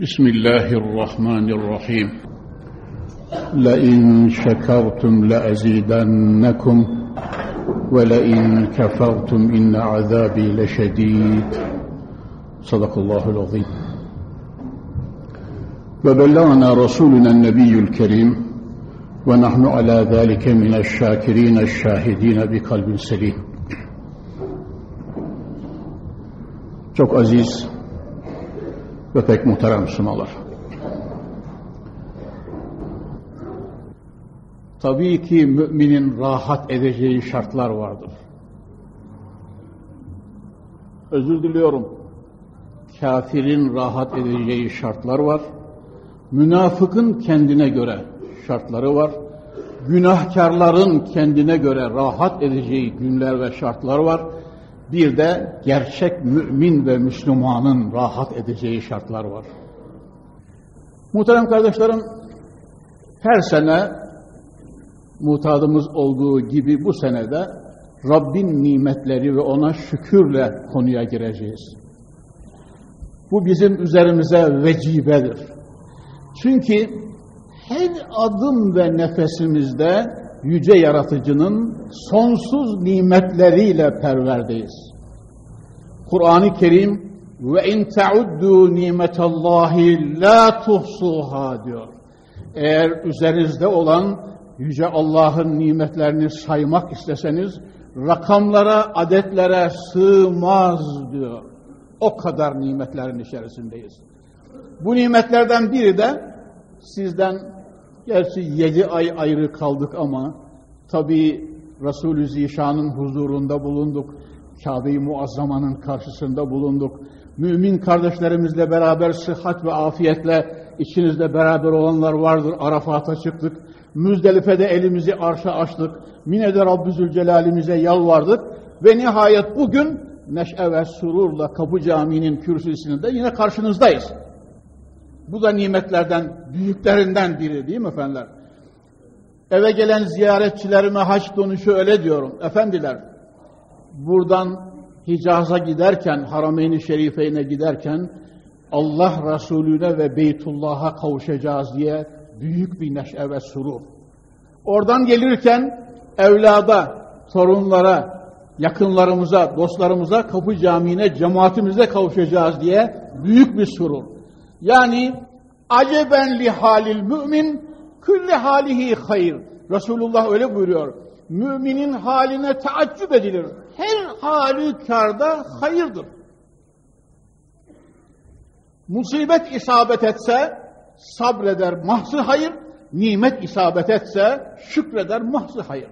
بسم الله الرحمن الرحيم. لئن شكرتم لأزيدنكم ولئن كفرتم إن عذابي لشديد. صدق الله العظيم. وبلغنا رسولنا النبي الكريم ونحن على ذلك من الشاكرين الشاهدين بقلب سليم. Çok aziz ve pek muhterem Müslümanlar. Tabii ki müminin rahat edeceği şartlar vardır. Özür diliyorum. Kafirin rahat edeceği şartlar var. Münafıkın kendine göre şartları var. Günahkarların kendine göre rahat edeceği günler ve şartlar var. Bir de gerçek mümin ve Müslümanın rahat edeceği şartlar var. Muhterem kardeşlerim, her sene mutadımız olduğu gibi bu senede Rabbin nimetleri ve ona şükürle konuya gireceğiz. Bu bizim üzerimize vecibedir. Çünkü her adım ve nefesimizde yüce yaratıcının sonsuz nimetleriyle perverdeyiz. Kur'an-ı Kerim ve in tauddu nimetallahi la tuhsuha diyor. Eğer üzerinizde olan yüce Allah'ın nimetlerini saymak isteseniz rakamlara, adetlere sığmaz diyor. O kadar nimetlerin içerisindeyiz. Bu nimetlerden biri de sizden gerçi yedi ay ayrı kaldık ama tabi Resulü Zişan'ın huzurunda bulunduk. Kabe-i Muazzama'nın karşısında bulunduk. Mümin kardeşlerimizle beraber sıhhat ve afiyetle içinizde beraber olanlar vardır. Arafat'a çıktık. Müzdelife'de elimizi arşa açtık. Mine'de Rabbi Zülcelal'imize yalvardık. Ve nihayet bugün neşe ve sururla Kapı Camii'nin kürsüsünde yine karşınızdayız. Bu da nimetlerden, büyüklerinden biri değil mi efendiler? Eve gelen ziyaretçilerime haç dönüşü öyle diyorum. Efendiler, buradan Hicaz'a giderken, Harameyn-i Şerife'ine giderken Allah Resulüne ve Beytullah'a kavuşacağız diye büyük bir neşe ve surur. Oradan gelirken evlada, torunlara, yakınlarımıza, dostlarımıza, Kapı Camii'ne, cemaatimize kavuşacağız diye büyük bir surur. Yani aceben li halil mümin külli halihi hayır. Resulullah öyle buyuruyor. Müminin haline taaccüp edilir. Her halükarda hayırdır. Musibet isabet etse sabreder mahzı hayır, nimet isabet etse şükreder mahzı hayır.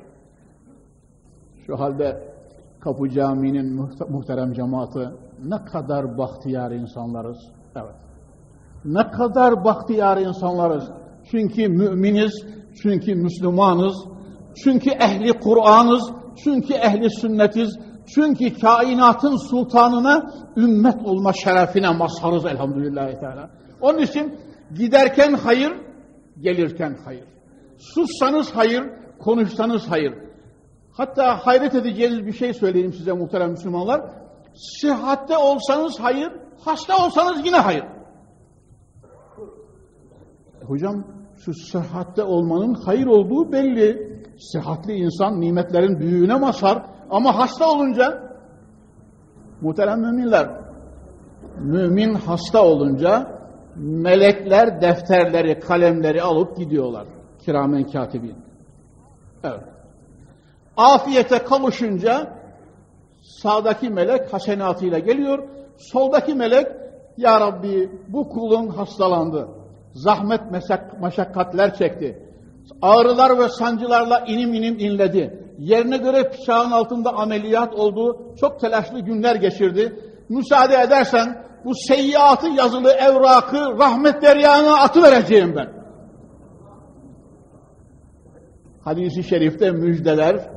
Şu halde Kapı Camii'nin muhterem cemaati ne kadar bahtiyar insanlarız. Evet. Ne kadar bahtiyar insanlarız. Çünkü müminiz, çünkü Müslümanız, çünkü ehli Kur'an'ız, çünkü ehli sünnetiz, çünkü kainatın sultanına ümmet olma şerefine mazharız elhamdülillahi teala. Onun için giderken hayır, gelirken hayır. Sussanız hayır, konuşsanız hayır. Hatta hayret edeceğiniz bir şey söyleyeyim size muhterem Müslümanlar. Sıhhatte olsanız hayır, hasta olsanız yine hayır. Hocam şu sıhhatte olmanın hayır olduğu belli. Sıhhatli insan nimetlerin büyüğüne mazhar ama hasta olunca muhterem müminler mümin hasta olunca melekler defterleri, kalemleri alıp gidiyorlar. Kiramen katibin. Evet. Afiyete kavuşunca sağdaki melek hasenatıyla geliyor. Soldaki melek Ya Rabbi bu kulun hastalandı zahmet meşakkatler çekti. Ağrılar ve sancılarla inim inim inledi. Yerine göre bıçağın altında ameliyat oldu. Çok telaşlı günler geçirdi. Müsaade edersen bu seyyiatı yazılı evrakı rahmet deryana atı vereceğim ben. Hadis-i şerifte müjdeler,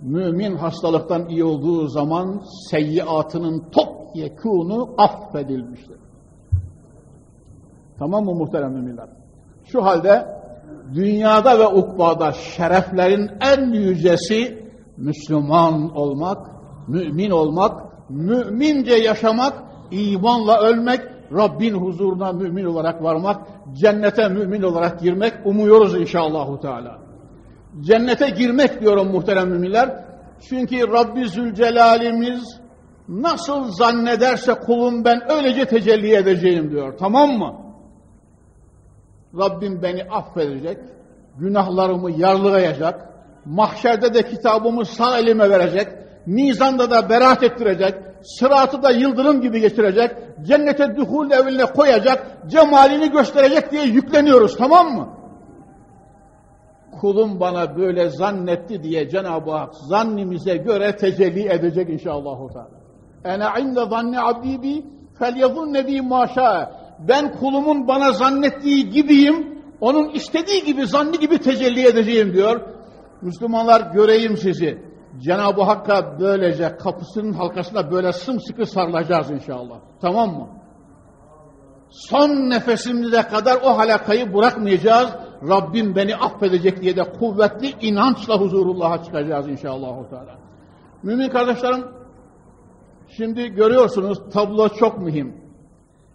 mümin hastalıktan iyi olduğu zaman seyyiatının top yekunu affedilmiştir. Tamam mı muhterem müminler? Şu halde dünyada ve ukbada şereflerin en yücesi Müslüman olmak, mümin olmak, mümince yaşamak, imanla ölmek, Rabbin huzuruna mümin olarak varmak, cennete mümin olarak girmek umuyoruz inşallahü teala. Cennete girmek diyorum muhterem müminler. Çünkü Rabbi Zülcelal'imiz nasıl zannederse kulum ben öylece tecelli edeceğim diyor. Tamam mı? Rabbim beni affedecek, günahlarımı yarlıgayacak, mahşerde de kitabımı sağ elime verecek, mizanda da beraat ettirecek, sıratı da yıldırım gibi geçirecek, cennete duhul evine koyacak, cemalini gösterecek diye yükleniyoruz tamam mı? Kulum bana böyle zannetti diye Cenab-ı Hak zannimize göre tecelli edecek inşallah. Ene inde zanni abdi bi felyazunne bi maşa. Ben kulumun bana zannettiği gibiyim, onun istediği gibi, zanni gibi tecelli edeceğim diyor. Müslümanlar göreyim sizi. Cenab-ı Hakk'a böylece kapısının halkasına böyle sımsıkı sarılacağız inşallah. Tamam mı? Son nefesimize kadar o halakayı bırakmayacağız. Rabbim beni affedecek diye de kuvvetli inançla huzurullah'a çıkacağız inşallah. Mümin kardeşlerim, şimdi görüyorsunuz tablo çok mühim.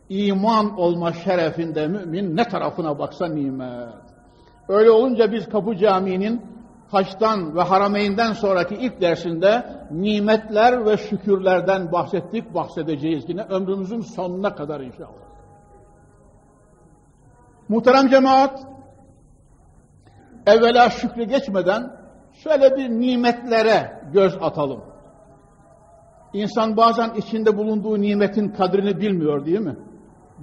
İman olma şerefinde mümin ne tarafına baksa nimet. Öyle olunca biz Kapı Camii'nin Haç'tan ve Harameyn'den sonraki ilk dersinde nimetler ve şükürlerden bahsettik, bahsedeceğiz yine ömrümüzün sonuna kadar inşallah. Muhterem cemaat, evvela şükrü geçmeden şöyle bir nimetlere göz atalım. İnsan bazen içinde bulunduğu nimetin kadrini bilmiyor değil mi?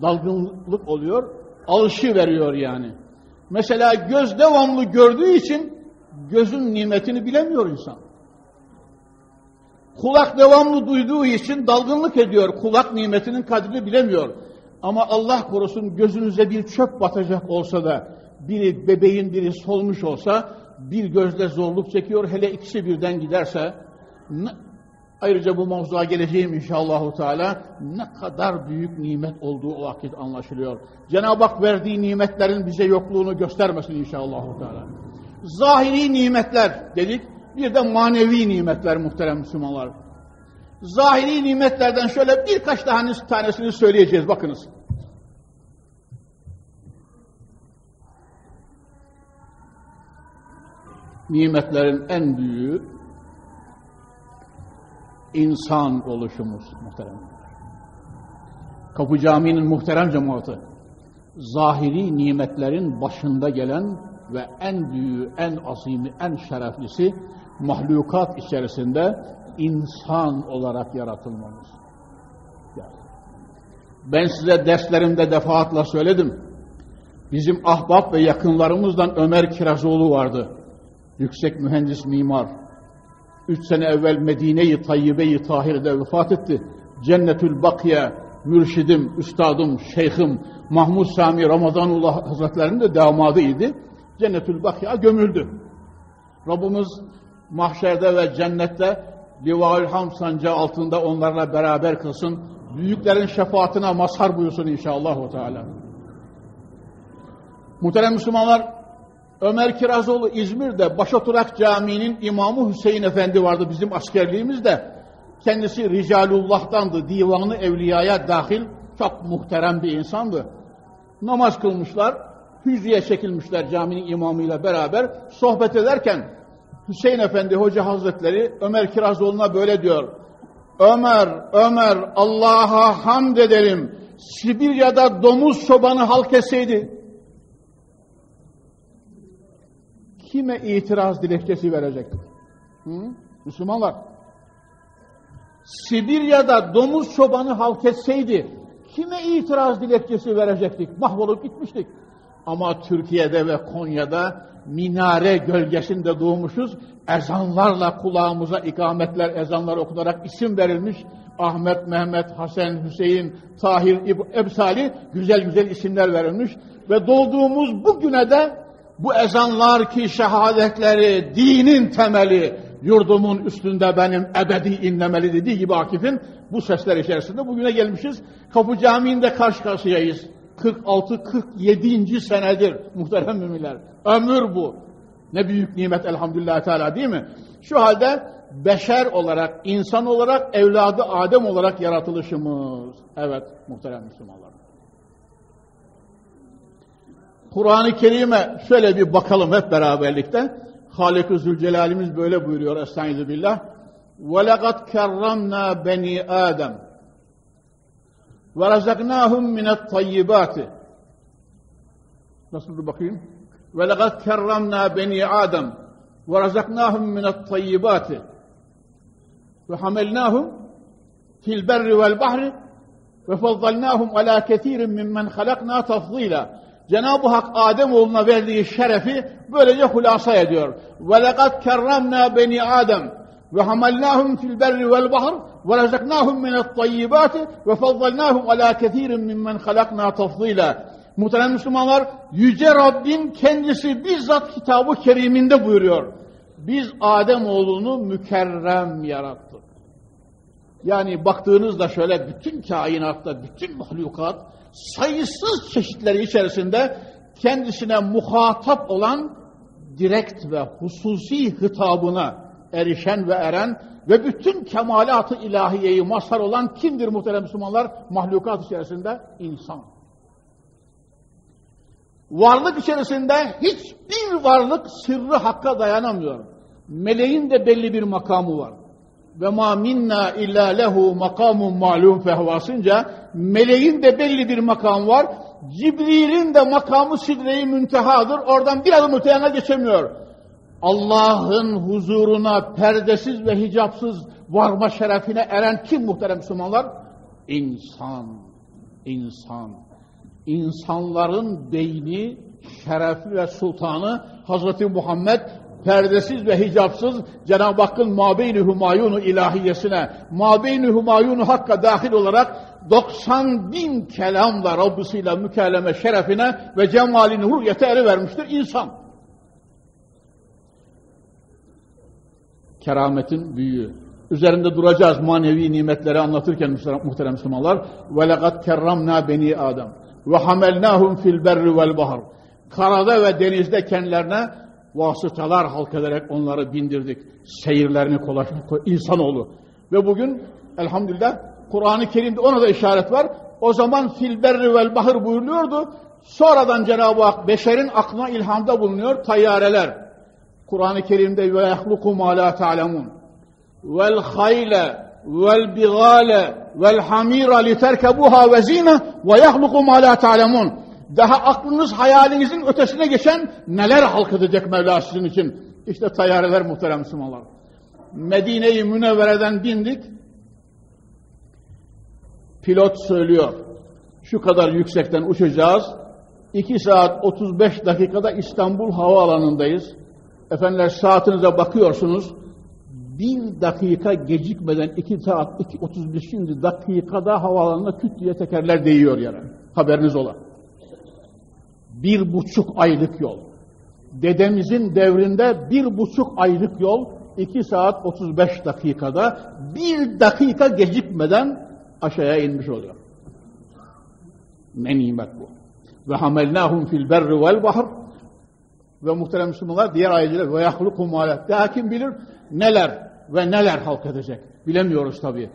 Dalgınlık oluyor, alışı veriyor yani. Mesela göz devamlı gördüğü için gözün nimetini bilemiyor insan. Kulak devamlı duyduğu için dalgınlık ediyor. Kulak nimetinin kadrini bilemiyor. Ama Allah korusun gözünüze bir çöp batacak olsa da biri bebeğin biri solmuş olsa bir gözle zorluk çekiyor. Hele ikisi birden giderse ayrıca bu mevzuya geleceğim inşallahu teala ne kadar büyük nimet olduğu o vakit anlaşılıyor. Cenab-ı Hak verdiği nimetlerin bize yokluğunu göstermesin inşallahu teala. Zahiri nimetler dedik. Bir de manevi nimetler muhterem Müslümanlar. Zahiri nimetlerden şöyle birkaç tanesini söyleyeceğiz. Bakınız. Nimetlerin en büyüğü insan oluşumuz muhterem. Kapı Camii'nin muhterem cemaati zahiri nimetlerin başında gelen ve en büyüğü, en azimi, en şereflisi mahlukat içerisinde insan olarak yaratılmamız. Ben size derslerimde defaatla söyledim. Bizim ahbap ve yakınlarımızdan Ömer Kirazoğlu vardı. Yüksek mühendis mimar. Üç sene evvel Medine-i Tayyibe-i Tahir'de vefat etti. Cennetül Bakiye, mürşidim, üstadım, şeyhim Mahmud Sami Ramazanullah Hazretleri'nin de damadıydı. Cennetül Bakiye gömüldü. Rabbimiz mahşerde ve cennette Livaül Ham sancağı altında onlarla beraber kılsın. Büyüklerin şefaatine mazhar buyursun inşallah. Teala. Muhterem Müslümanlar, Ömer Kirazoğlu İzmir'de Başoturak Camii'nin imamı Hüseyin Efendi vardı bizim askerliğimizde. Kendisi Ricalullah'tandı, divanı evliyaya dahil çok muhterem bir insandı. Namaz kılmışlar, hücreye çekilmişler caminin imamıyla beraber sohbet ederken Hüseyin Efendi Hoca Hazretleri Ömer Kirazoğlu'na böyle diyor. Ömer, Ömer Allah'a hamd edelim. Sibirya'da domuz çobanı halk etseydi kime itiraz dilekçesi verecekti? Hı? Müslümanlar. Sibirya'da domuz çobanı halk etseydi kime itiraz dilekçesi verecektik? Mahvolup gitmiştik. Ama Türkiye'de ve Konya'da minare gölgesinde doğmuşuz. Ezanlarla kulağımıza ikametler, ezanlar okunarak isim verilmiş. Ahmet, Mehmet, Hasan, Hüseyin, Tahir, Ebsali güzel güzel isimler verilmiş. Ve doğduğumuz bu güne de bu ezanlar ki şehadetleri, dinin temeli, yurdumun üstünde benim ebedi inlemeli dediği gibi Akif'in bu sesler içerisinde bugüne gelmişiz. Kapı Camii'nde karşı karşıyayız. 46-47. senedir muhterem müminler. Ömür bu. Ne büyük nimet elhamdülillah Teala değil mi? Şu halde beşer olarak, insan olarak, evladı Adem olarak yaratılışımız. Evet muhterem Müslümanlar. Kur'an-ı Kerim'e şöyle bir bakalım hep beraberlikte. Halik-i Zülcelal'imiz böyle buyuruyor Estaizu billah. وَلَقَدْ كَرَّمْنَا بَنِي آدَمَ وَرَزَقْنَاهُمْ مِنَ الطَّيِّبَاتِ Nasıl bakayım? وَلَقَدْ كَرَّمْنَا بَنِي آدَمَ وَرَزَقْنَاهُمْ مِنَ الطَّيِّبَاتِ وَحَمَلْنَاهُمْ فِي الْبَرِّ وَالْبَحْرِ وَفَضَّلْنَاهُمْ عَلَى كَثِيرٍ مِمَّنْ خَلَقْنَا تَفْضِيلًا Cenab-ı Hak Adem oğluna verdiği şerefi böylece hulasa ediyor. Ve lekad kerramna beni Adem ve hamallahum fil berri vel bahr ve razaknahum min et-tayyibati ve faddalnahum ala kesirin mimmen halakna tafdila. Muhterem Müslümanlar, Yüce Rabbim kendisi bizzat kitabı keriminde buyuruyor. Biz Adem oğlunu mükerrem yarattık. Yani baktığınızda şöyle bütün kainatta, bütün mahlukat sayısız çeşitleri içerisinde kendisine muhatap olan direkt ve hususi hitabına erişen ve eren ve bütün kemalat-ı ilahiyeyi mazhar olan kimdir muhterem Müslümanlar? Mahlukat içerisinde insan. Varlık içerisinde hiçbir varlık sırrı hakka dayanamıyor. Meleğin de belli bir makamı var. Ve ma minna illa lehu makamun malum fehvasınca meleğin de belli bir makam var. Cibril'in de makamı sidre-i müntehadır. Oradan bir adım öteyana geçemiyor. Allah'ın huzuruna perdesiz ve hicapsız varma şerefine eren kim muhterem Müslümanlar? İnsan. İnsan. İnsanların beyni, şerefi ve sultanı Hazreti Muhammed perdesiz ve hicapsız Cenab-ı Hakk'ın mabeyni humayunu ilahiyesine, mabeyni humayunu hakka dahil olarak 90 bin kelamla Rabbisiyle mükelleme şerefine ve cemalini hurriyete eri vermiştir insan. Kerametin büyüğü. Üzerinde duracağız manevi nimetleri anlatırken muhterem Müslümanlar. وَلَقَدْ كَرَّمْنَا beni Adem ve hamelnahum fil berri vel bahr. Karada ve denizde kendilerine vasıtalar halk ederek onları bindirdik. Seyirlerini kolaylaştırdık insanoğlu. Ve bugün elhamdülillah Kur'an-ı Kerim'de ona da işaret var. O zaman fil berri vel bahr buyuruluyordu. Sonradan Cenab-ı Hak beşerin aklına ilhamda bulunuyor tayyareler. Kur'an-ı Kerim'de ve yahluku ma la ta'lemun vel hayle vel bigale vel hamira literkebuha ve zine ve yahluku ma la ta'lemun daha aklınız hayalinizin ötesine geçen neler halk edecek Mevla sizin için. İşte tayyareler muhterem Müslümanlar. Medine-i Münevvere'den bindik. Pilot söylüyor. Şu kadar yüksekten uçacağız. 2 saat 35 dakikada İstanbul Havaalanı'ndayız. Efendiler saatinize bakıyorsunuz. Bir dakika gecikmeden 2 saat 2, 35 dakikada havaalanına küt diye tekerler değiyor yani. Haberiniz ola bir buçuk aylık yol. Dedemizin devrinde bir buçuk aylık yol, iki saat 35 dakikada bir dakika gecikmeden aşağıya inmiş oluyor. Ne nimet bu. Ve hamelnahum fil berri vel bahr ve muhterem Müslümanlar diğer ayetler ve yahlukum alet. Daha kim bilir neler ve neler halk edecek. Bilemiyoruz tabii.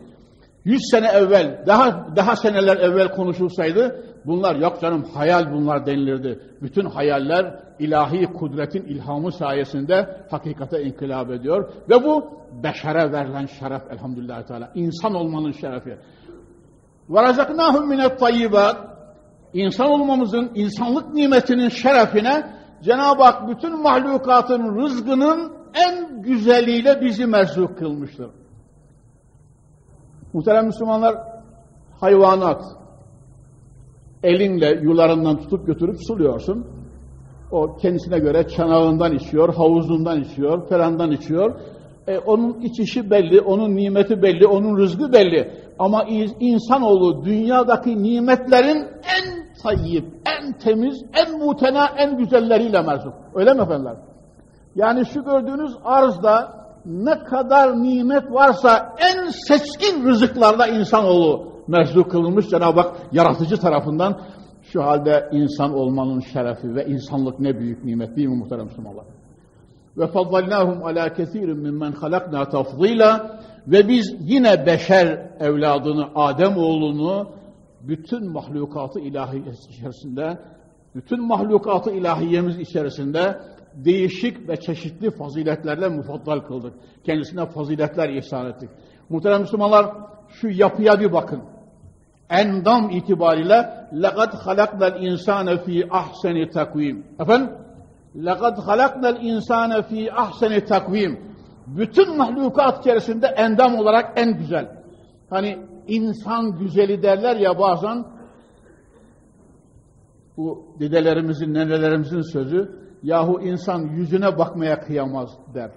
Yüz sene evvel, daha daha seneler evvel konuşulsaydı bunlar yok canım hayal bunlar denilirdi. Bütün hayaller ilahi kudretin ilhamı sayesinde hakikate inkılap ediyor. Ve bu beşere verilen şeref elhamdülillah teala. İnsan olmanın şerefi. وَرَزَقْنَاهُمْ مِنَ الطَّيِّبَاتِ İnsan olmamızın, insanlık nimetinin şerefine Cenab-ı Hak bütün mahlukatın rızkının en güzeliyle bizi merzuk kılmıştır. Muhterem Müslümanlar, hayvanat, elinle yularından tutup götürüp suluyorsun. O kendisine göre çanağından içiyor, havuzundan içiyor, falandan içiyor. E, onun içişi belli, onun nimeti belli, onun rızkı belli. Ama insanoğlu dünyadaki nimetlerin en tayyip, en temiz, en mutena, en güzelleriyle merzuk. Öyle mi efendiler? Yani şu gördüğünüz arzda ne kadar nimet varsa en seçkin rızıklarla insanoğlu merzuk kılınmış Cenab-ı Hak yaratıcı tarafından şu halde insan olmanın şerefi ve insanlık ne büyük nimet değil mi muhterem Müslümanlar? Ve faddalnahum ala kesirin mimmen halakna tafzila ve biz yine beşer evladını, Adem oğlunu bütün mahlukatı ilahi içerisinde, bütün mahlukatı ilahiyemiz içerisinde değişik ve çeşitli faziletlerle mufaddal kıldık. Kendisine faziletler ihsan ettik. Muhterem Müslümanlar şu yapıya bir bakın. Endam itibariyle لَقَدْ خَلَقْنَا الْاِنْسَانَ ف۪ي اَحْسَنِ takvim. Efendim? لَقَدْ خَلَقْنَا الْاِنْسَانَ ف۪ي اَحْسَنِ takvim. Bütün mahlukat içerisinde endam olarak en güzel. Hani insan güzeli derler ya bazen bu dedelerimizin, nenelerimizin sözü yahu insan yüzüne bakmaya kıyamaz der.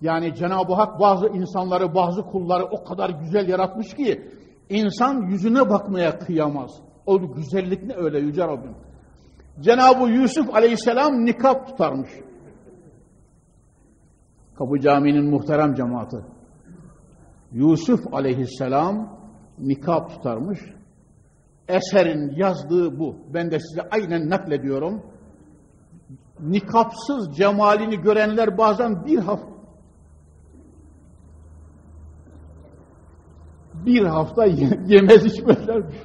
Yani Cenab-ı Hak bazı insanları, bazı kulları o kadar güzel yaratmış ki insan yüzüne bakmaya kıyamaz. O güzellik ne öyle Yüce Rabbim. Cenab-ı Yusuf aleyhisselam nikap tutarmış. Kapı Camii'nin muhterem cemaati. Yusuf aleyhisselam nikap tutarmış. Eserin yazdığı bu. Ben de size aynen naklediyorum. Nikapsız cemalini görenler bazen bir hafta bir hafta yemez içmezlermiş.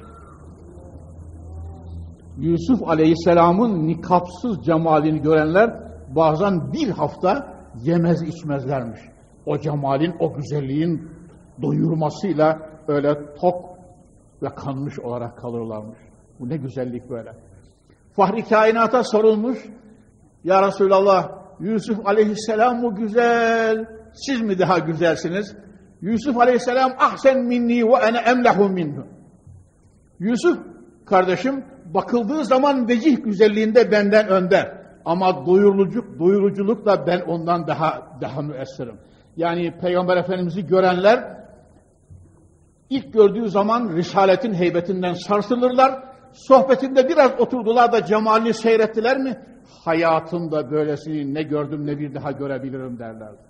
Yusuf Aleyhisselam'ın nikapsız cemalini görenler bazen bir hafta yemez içmezlermiş. O cemalin, o güzelliğin doyurmasıyla öyle tok ve kanmış olarak kalırlarmış. Bu ne güzellik böyle. Fahri kainata sorulmuş. Ya Resulallah Yusuf aleyhisselam mı güzel, siz mi daha güzelsiniz? Yusuf aleyhisselam ahsen minni ve ene emlehu minhu. Yusuf kardeşim bakıldığı zaman vecih güzelliğinde benden önde. Ama doyuruculuk, doyuruculukla ben ondan daha daha müessirim. Yani Peygamber Efendimiz'i görenler ilk gördüğü zaman Risaletin heybetinden sarsılırlar. Sohbetinde biraz oturdular da cemalini seyrettiler mi? Hayatımda böylesini ne gördüm ne bir daha görebilirim derlerdi.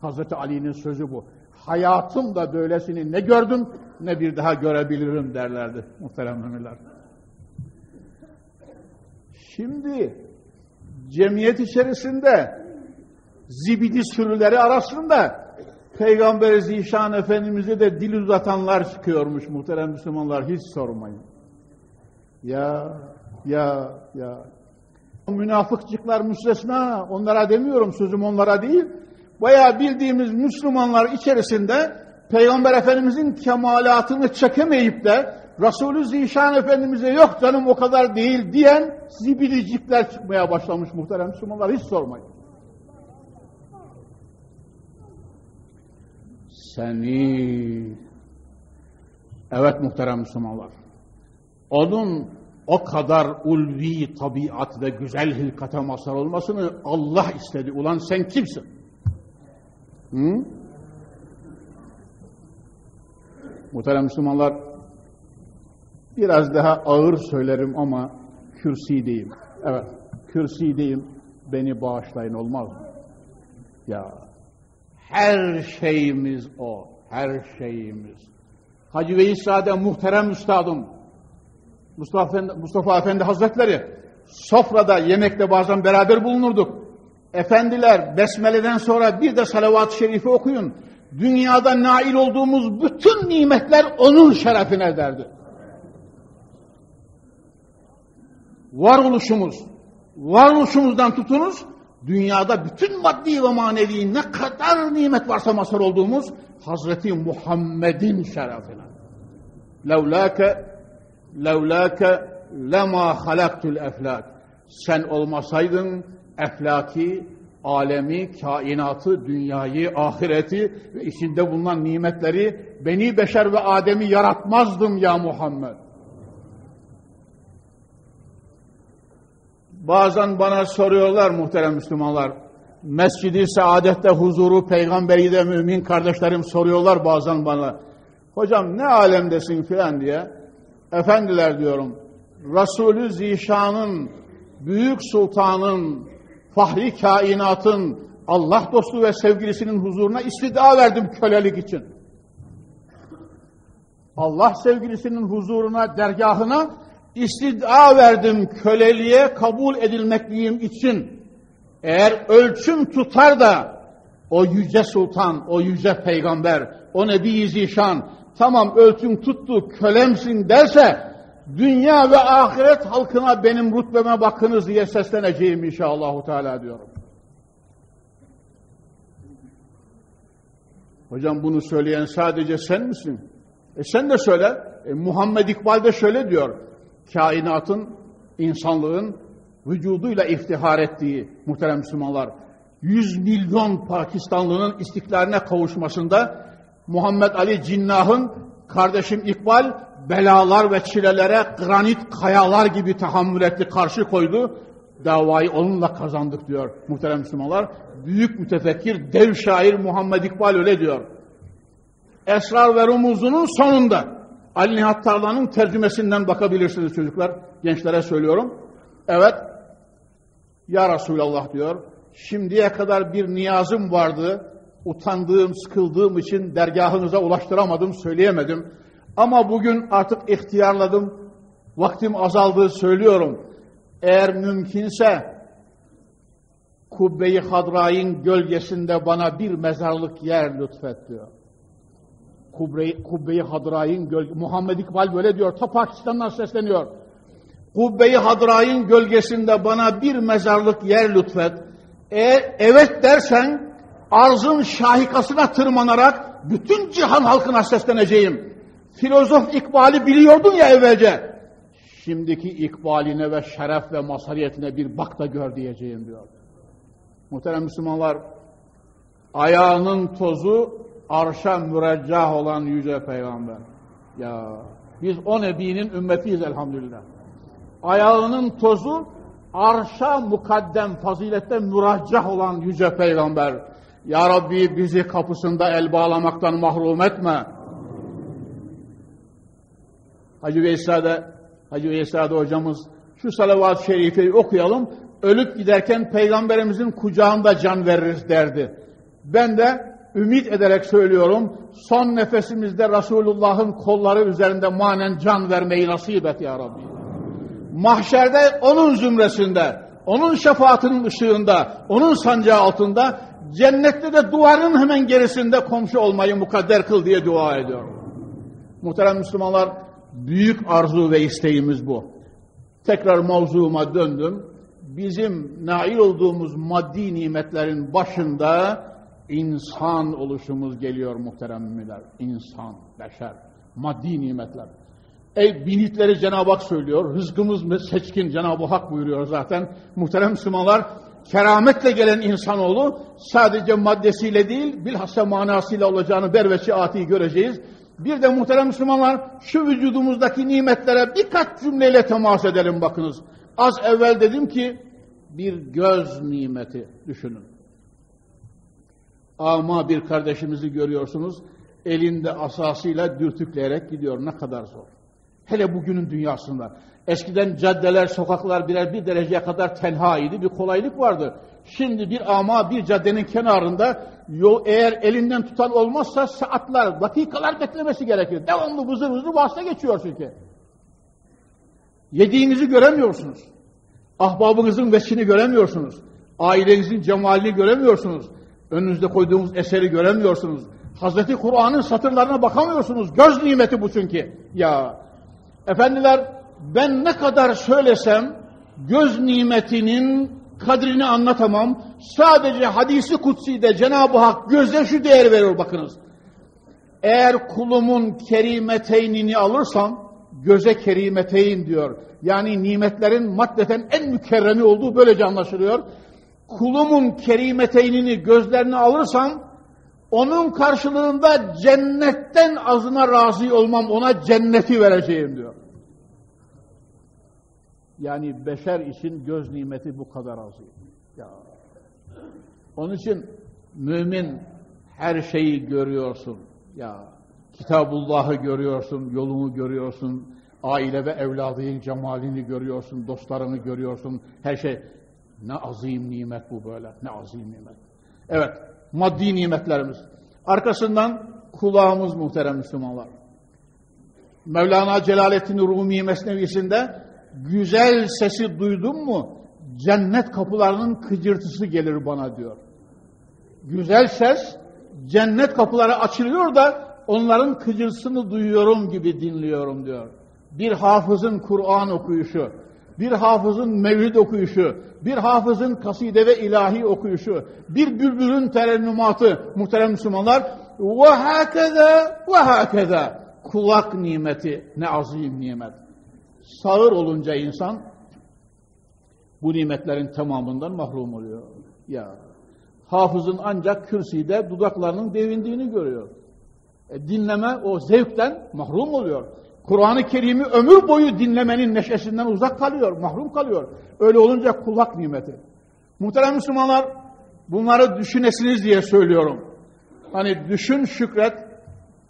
Hazreti Ali'nin sözü bu. Hayatımda böylesini ne gördüm ne bir daha görebilirim derlerdi muhterem müminler. Şimdi cemiyet içerisinde zibidi sürüleri arasında Peygamber Zişan Efendimiz'e de dil uzatanlar çıkıyormuş muhterem Müslümanlar hiç sormayın. Ya ya ya münafıkçıklar müstesna onlara demiyorum sözüm onlara değil. Bayağı bildiğimiz Müslümanlar içerisinde Peygamber Efendimiz'in kemalatını çekemeyip de Resulü Zişan Efendimiz'e yok canım o kadar değil diyen zibilicikler çıkmaya başlamış muhterem Müslümanlar hiç sormayın. Seni evet muhterem Müslümanlar onun o kadar ulvi tabiat ve güzel hilkate mazhar olmasını Allah istedi. Ulan sen kimsin? Hı? Muhterem Müslümanlar biraz daha ağır söylerim ama kürsideyim. Evet, kürsideyim. Beni bağışlayın olmaz mı? Ya her şeyimiz o. Her şeyimiz. Hacı Veysade muhterem üstadım. Mustafa Efendi, Mustafa Efendi Hazretleri sofrada yemekte bazen beraber bulunurduk. Efendiler besmeleden sonra bir de salavat-ı şerifi okuyun. Dünyada nail olduğumuz bütün nimetler onun şerefine derdi. Varoluşumuz, varoluşumuzdan tutunuz, dünyada bütün maddi ve manevi ne kadar nimet varsa mazhar olduğumuz Hazreti Muhammed'in şerefine. Levlâke levlâke lema halaktul eflak. Sen olmasaydın eflaki, alemi, kainatı, dünyayı, ahireti ve içinde bulunan nimetleri beni beşer ve Adem'i yaratmazdım ya Muhammed. Bazen bana soruyorlar muhterem Müslümanlar. Mescidi Saadet'te huzuru peygamberi de mümin kardeşlerim soruyorlar bazen bana. Hocam ne alemdesin filan diye. Efendiler diyorum. Resulü Zişan'ın, Büyük Sultan'ın, Fahri Kainat'ın, Allah dostu ve sevgilisinin huzuruna istida verdim kölelik için. Allah sevgilisinin huzuruna, dergahına istida verdim köleliğe kabul edilmekliyim için. Eğer ölçüm tutar da o yüce sultan, o yüce peygamber, o nebi zişan tamam ölçüm tuttu kölemsin derse dünya ve ahiret halkına benim rütbeme bakınız diye sesleneceğim inşallah Teala diyorum. Hocam bunu söyleyen sadece sen misin? E sen de söyle. E, Muhammed İkbal de şöyle diyor. Kainatın, insanlığın vücuduyla iftihar ettiği muhterem Müslümanlar. 100 milyon Pakistanlının istiklaline kavuşmasında Muhammed Ali Cinnah'ın kardeşim İkbal belalar ve çilelere granit kayalar gibi tahammül etti, karşı koydu. Davayı onunla kazandık diyor muhterem Müslümanlar. Büyük mütefekkir, dev şair Muhammed İkbal öyle diyor. Esrar ve Rumuzunun sonunda Ali Nihat Tarlan'ın tercümesinden bakabilirsiniz çocuklar. Gençlere söylüyorum. Evet. Ya Resulallah diyor. Şimdiye kadar bir niyazım vardı. Utandığım, sıkıldığım için dergahınıza ulaştıramadım, söyleyemedim. Ama bugün artık ihtiyarladım. Vaktim azaldı, söylüyorum. Eğer mümkünse Kubbe-i Hadra'nın gölgesinde bana bir mezarlık yer lütfet diyor. Kubbe-i Kubbe Hadra'nın gölge Muhammed İkbal böyle diyor. Ta Pakistan'dan sesleniyor. Kubbe-i Hadra'nın gölgesinde bana bir mezarlık yer lütfet. Eğer evet dersen arzın şahikasına tırmanarak bütün cihan halkına sesleneceğim. Filozof İkbal'i biliyordun ya evvelce. Şimdiki ikbaline ve şeref ve mazhariyetine bir bak da gör diyeceğim diyor. Muhterem Müslümanlar, ayağının tozu arşa müreccah olan yüce peygamber. Ya biz o nebinin ümmetiyiz elhamdülillah. Ayağının tozu arşa mukaddem fazilette müraccah olan yüce peygamber. Ya Rabbi bizi kapısında el bağlamaktan mahrum etme. Hacı Veysel'de Hacı Veysel'de hocamız şu salavat-ı şerifeyi okuyalım. Ölüp giderken peygamberimizin kucağında can veririz derdi. Ben de ümit ederek söylüyorum, son nefesimizde Resulullah'ın kolları üzerinde manen can vermeyi nasip et ya Rabbi. Mahşerde onun zümresinde, onun şefaatinin ışığında, onun sancağı altında, cennette de duvarın hemen gerisinde komşu olmayı mukadder kıl diye dua ediyorum. Muhterem Müslümanlar, büyük arzu ve isteğimiz bu. Tekrar mevzuma döndüm. Bizim nail olduğumuz maddi nimetlerin başında insan oluşumuz geliyor muhterem müminler. İnsan, beşer, maddi nimetler. Ey binitleri Cenab-ı Hak söylüyor. Rızkımız seçkin Cenab-ı Hak buyuruyor zaten. Muhterem Müslümanlar kerametle gelen insanoğlu sadece maddesiyle değil bilhassa manasıyla olacağını berveçi ati göreceğiz. Bir de muhterem Müslümanlar şu vücudumuzdaki nimetlere birkaç cümleyle temas edelim bakınız. Az evvel dedim ki bir göz nimeti düşünün ama bir kardeşimizi görüyorsunuz, elinde asasıyla dürtükleyerek gidiyor. Ne kadar zor. Hele bugünün dünyasında. Eskiden caddeler, sokaklar birer bir dereceye kadar tenhaydı, bir kolaylık vardı. Şimdi bir ama bir caddenin kenarında yol eğer elinden tutan olmazsa saatler, dakikalar beklemesi gerekir. Devamlı vızır vızır vasıta geçiyor çünkü. Yediğinizi göremiyorsunuz. Ahbabınızın veçini göremiyorsunuz. Ailenizin cemalini göremiyorsunuz. Önünüzde koyduğumuz eseri göremiyorsunuz. Hazreti Kur'an'ın satırlarına bakamıyorsunuz. Göz nimeti bu çünkü. Ya efendiler ben ne kadar söylesem göz nimetinin kadrini anlatamam. Sadece hadisi kutsi'de Cenab-ı Hak göze şu değer veriyor bakınız. Eğer kulumun kerimeteynini alırsam göze kerimeteyn diyor. Yani nimetlerin maddeten en mükerremi olduğu böylece anlaşılıyor kulumun kerimeteynini gözlerini alırsam onun karşılığında cennetten azına razı olmam ona cenneti vereceğim diyor. Yani beşer için göz nimeti bu kadar azim. Ya. Onun için mümin her şeyi görüyorsun. Ya Kitabullah'ı görüyorsun, yolunu görüyorsun, aile ve evladının cemalini görüyorsun, dostlarını görüyorsun, her şey. Ne azim nimet bu böyle, ne azim nimet. Evet, maddi nimetlerimiz. Arkasından kulağımız muhterem Müslümanlar. Mevlana Celaleddin Rumi Mesnevisinde güzel sesi duydun mu cennet kapılarının kıcırtısı gelir bana diyor. Güzel ses cennet kapıları açılıyor da onların kıcırtısını duyuyorum gibi dinliyorum diyor. Bir hafızın Kur'an okuyuşu, bir hafızın mevlid okuyuşu, bir hafızın kaside ve ilahi okuyuşu, bir bülbülün terennümatı muhterem Müslümanlar ve hakeza ve hakeza kulak nimeti ne azim nimet. Sağır olunca insan bu nimetlerin tamamından mahrum oluyor. Ya hafızın ancak kürsüde dudaklarının devindiğini görüyor. E, dinleme o zevkten mahrum oluyor. Kur'an-ı Kerim'i ömür boyu dinlemenin neşesinden uzak kalıyor, mahrum kalıyor. Öyle olunca kulak nimeti. Muhterem Müslümanlar, bunları düşünesiniz diye söylüyorum. Hani düşün şükret,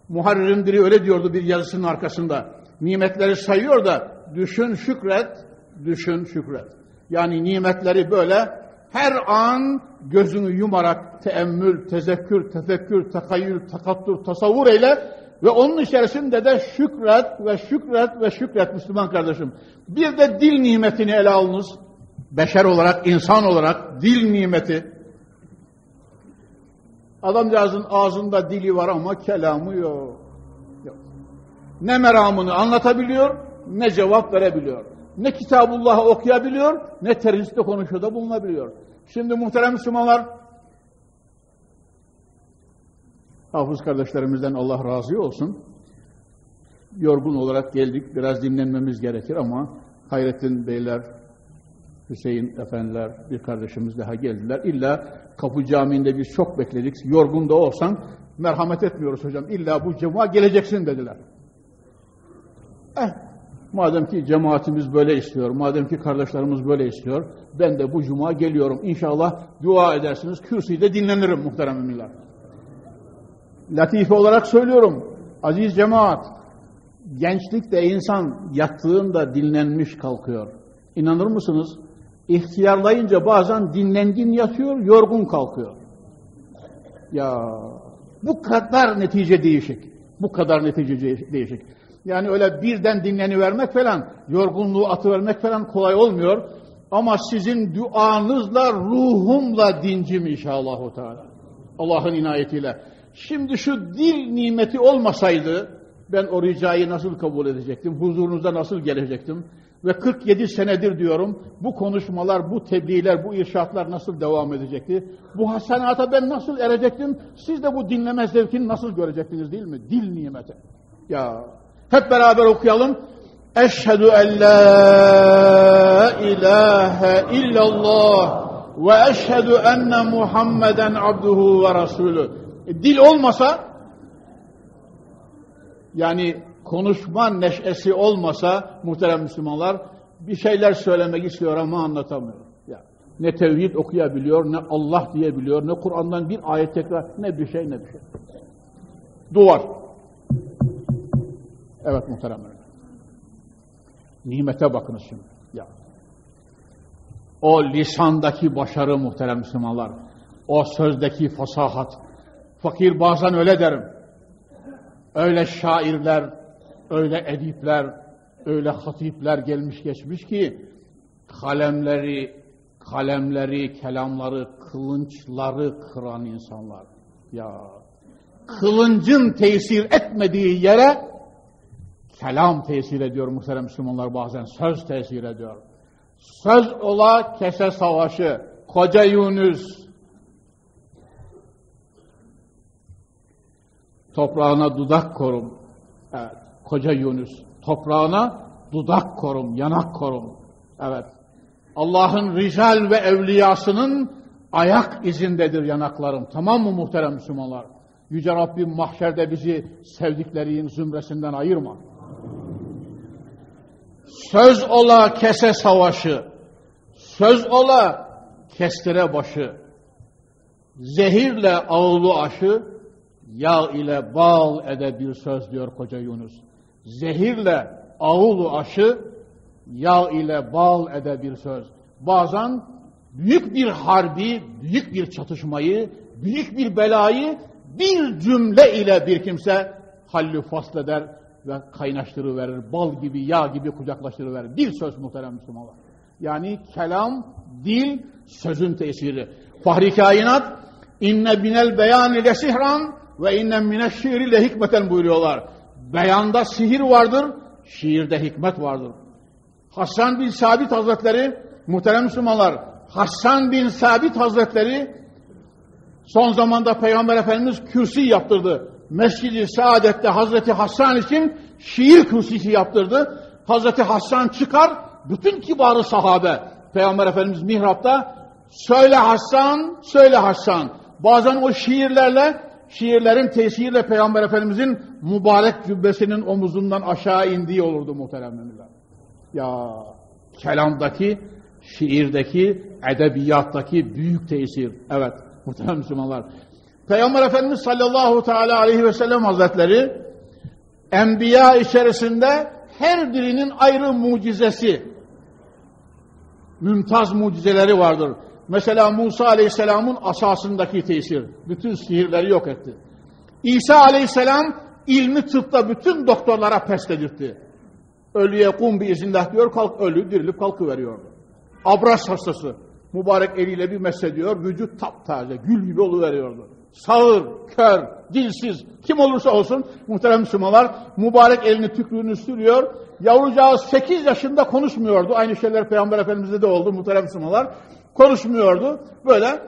Muharrem biri öyle diyordu bir yazısının arkasında. Nimetleri sayıyor da düşün şükret, düşün şükret. Yani nimetleri böyle her an gözünü yumarak teemmül, tezekkür, tefekkür, tekayyül, takattur, tasavvur eyle ve onun içerisinde de şükret ve şükret ve şükret Müslüman kardeşim. Bir de dil nimetini ele alınız. Beşer olarak, insan olarak dil nimeti. Adamcağızın ağzında dili var ama kelamı yok. yok. Ne meramını anlatabiliyor, ne cevap verebiliyor. Ne Kitabullah'ı okuyabiliyor, ne teröriste konuşuyor da bulunabiliyor. Şimdi muhterem Müslümanlar, hafız kardeşlerimizden Allah razı olsun. Yorgun olarak geldik, biraz dinlenmemiz gerekir ama Hayrettin Beyler, Hüseyin Efendiler, bir kardeşimiz daha geldiler. İlla Kapı Camii'nde biz çok bekledik. Yorgun da olsan merhamet etmiyoruz hocam. İlla bu cuma geleceksin dediler. Eh, madem ki cemaatimiz böyle istiyor, madem ki kardeşlerimiz böyle istiyor, ben de bu cuma geliyorum. İnşallah dua edersiniz. Kürsüyü de dinlenirim muhterem eminler. Latife olarak söylüyorum. Aziz cemaat, gençlikte insan yattığında dinlenmiş kalkıyor. İnanır mısınız? İhtiyarlayınca bazen dinlengin yatıyor, yorgun kalkıyor. Ya bu kadar netice değişik. Bu kadar netice değişik. Yani öyle birden dinlenivermek falan, yorgunluğu atıvermek falan kolay olmuyor. Ama sizin duanızla, ruhumla dincim inşallah. Allah'ın inayetiyle. Şimdi şu dil nimeti olmasaydı, ben o ricayı nasıl kabul edecektim? Huzurunuza nasıl gelecektim? Ve 47 senedir diyorum bu konuşmalar, bu tebliğler, bu irşatlar nasıl devam edecekti? Bu hasenata ben nasıl erecektim? Siz de bu dinleme zevkini nasıl görecektiniz değil mi? Dil nimeti. Ya hep beraber okuyalım. Eşhedü en la ilahe illallah ve eşhedü enne Muhammeden abduhu ve rasulü. E, dil olmasa yani konuşma neşesi olmasa muhterem Müslümanlar bir şeyler söylemek istiyor ama anlatamıyor. Ya, ne tevhid okuyabiliyor, ne Allah diyebiliyor, ne Kur'an'dan bir ayet tekrar, ne bir şey ne bir şey. Duvar. Evet muhteremler. Nimete bakınız şimdi. Ya. O lisandaki başarı muhterem Müslümanlar. O sözdeki fasahat. Fakir bazen öyle derim. Öyle şairler, öyle edipler, öyle hatipler gelmiş geçmiş ki kalemleri, kalemleri, kelamları, kılınçları kıran insanlar. Ya kılıncın tesir etmediği yere kelam tesir ediyor muhterem Müslümanlar bazen. Söz tesir ediyor. Söz ola kese savaşı. Koca Yunus toprağına dudak korum. Evet koca Yunus. Toprağına dudak korum, yanak korum. Evet. Allah'ın rical ve evliyasının ayak izindedir yanaklarım. Tamam mı muhterem Müslümanlar? Yüce Rabbim mahşerde bizi sevdiklerinin zümresinden ayırma. Söz ola kese savaşı, söz ola kestire başı, zehirle ağlı aşı, yağ ile bal ede bir söz diyor koca Yunus. Zehirle ağulu aşı, yağ ile bal ede bir söz. Bazen büyük bir harbi, büyük bir çatışmayı, büyük bir belayı bir cümle ile bir kimse hallü fasleder ve kaynaştırıverir. Bal gibi, yağ gibi kucaklaştırıverir. Bir söz muhterem Müslümanlar. Yani kelam, dil, sözün tesiri. Fahri kainat, inne binel beyan ile sihran ve inne mine şiiri ile hikmeten buyuruyorlar. Beyanda sihir vardır, şiirde hikmet vardır. Hasan bin Sabit Hazretleri, muhterem Müslümanlar, Hasan bin Sabit Hazretleri son zamanda Peygamber Efendimiz kürsi yaptırdı. Mescid-i Saadet'te Hazreti Hasan için şiir kürsisi yaptırdı. Hazreti Hasan çıkar, bütün kibarı sahabe, Peygamber Efendimiz mihrapta, söyle Hasan, söyle Hasan. Bazen o şiirlerle, şiirlerin tesiriyle Peygamber Efendimizin mübarek cübbesinin omuzundan aşağı indiği olurdu muhteremler. Ya kelamdaki, şiirdeki, edebiyattaki büyük tesir. Evet muhterem Müslümanlar. Peygamber Efendimiz sallallahu teala aleyhi ve sellem hazretleri enbiya içerisinde her birinin ayrı mucizesi, mümtaz mucizeleri vardır. Mesela Musa aleyhisselamın asasındaki tesir, bütün sihirleri yok etti. İsa aleyhisselam ilmi tıpta bütün doktorlara pest edirtti. Ölüye kum bir izindah diyor, kalk ölü dirilip kalkıveriyor. Abras hastası, mübarek eliyle bir mesediyor, vücut taptaze, gül gibi oluveriyordu. Sağır, kör, dilsiz, kim olursa olsun muhterem Müslümanlar mübarek elini tükrüğünü sürüyor. Yavrucağız 8 yaşında konuşmuyordu. Aynı şeyler Peygamber Efendimiz'de de oldu muhterem Müslümanlar. Konuşmuyordu. Böyle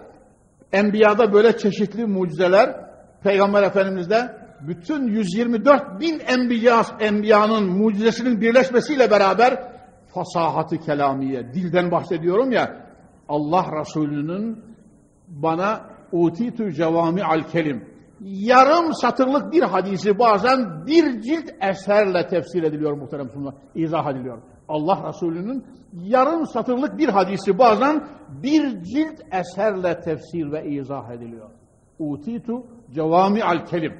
Enbiya'da böyle çeşitli mucizeler Peygamber Efendimiz'de bütün 124 bin enbiya, enbiyanın mucizesinin birleşmesiyle beraber fasahatı kelamiye, dilden bahsediyorum ya, Allah Resulü'nün bana utitü cevami al kelim, yarım satırlık bir hadisi bazen bir cilt eserle tefsir ediliyor muhterem sunumlar, izah ediliyor. Allah Resulü'nün yarım satırlık bir hadisi bazen bir cilt eserle tefsir ve izah ediliyor. Utitu cevami al kelim.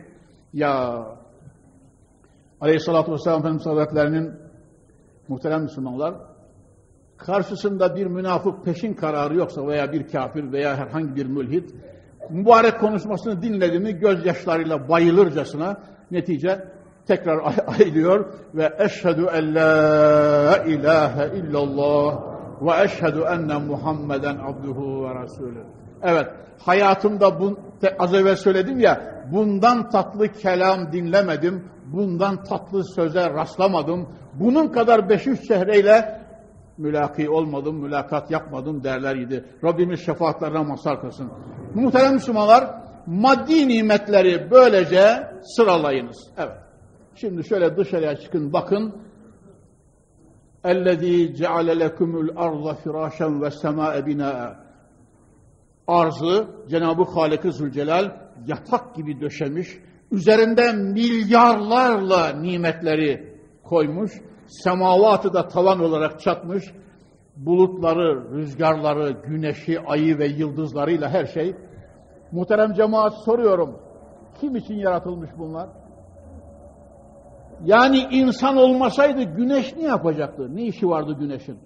Ya Aleyhisselatü Vesselam Efendimiz Hazretlerinin muhterem Müslümanlar karşısında bir münafık peşin kararı yoksa veya bir kafir veya herhangi bir mülhit mübarek konuşmasını dinledi mi gözyaşlarıyla bayılırcasına netice tekrar ayılıyor ve eşhedü en la ilahe illallah ve eşhedü enne Muhammeden abduhu ve rasulü. Evet, hayatımda bu, az evvel söyledim ya, bundan tatlı kelam dinlemedim, bundan tatlı söze rastlamadım, bunun kadar beş üç çehreyle mülaki olmadım, mülakat yapmadım derler idi. Rabbimiz şefaatlerine mazhar kılsın. Muhterem Müslümanlar, maddi nimetleri böylece sıralayınız. Evet. Şimdi şöyle dışarıya çıkın, bakın. اَلَّذ۪ي جَعَلَ لَكُمُ الْاَرْضَ فِرَاشًا وَالسَّمَاءَ بِنَاءً Arzı Cenab-ı Halik-i Zülcelal yatak gibi döşemiş, üzerinde milyarlarla nimetleri koymuş, semavatı da tavan olarak çatmış, bulutları, rüzgarları, güneşi, ayı ve yıldızlarıyla her şey. Muhterem cemaat soruyorum, kim için yaratılmış bunlar? Yani insan olmasaydı güneş ne yapacaktı? Ne işi vardı güneşin?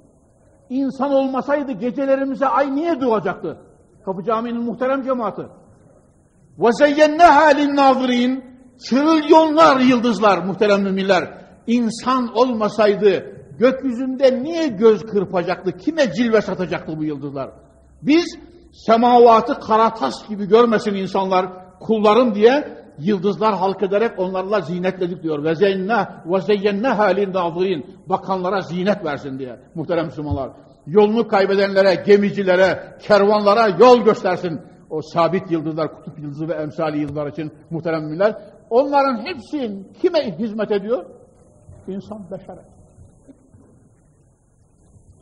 İnsan olmasaydı gecelerimize ay niye doğacaktı? Kapı Camii'nin muhterem cemaati. وَزَيَّنَّهَا لِلنَّاظِرِينَ Trilyonlar yıldızlar muhterem müminler. İnsan olmasaydı gökyüzünde niye göz kırpacaktı? Kime cilve satacaktı bu yıldızlar? Biz semavatı karatas gibi görmesin insanlar kullarım diye yıldızlar halk ederek onlarla zinetledik diyor. Ve zeyne ve zeyyenne halin nazirin. Bakanlara zinet versin diye muhterem Müslümanlar. Yolunu kaybedenlere, gemicilere, kervanlara yol göstersin. O sabit yıldızlar, kutup yıldızı ve emsali yıldızlar için muhterem müminler. Onların hepsi kime hizmet ediyor? İnsan beşere.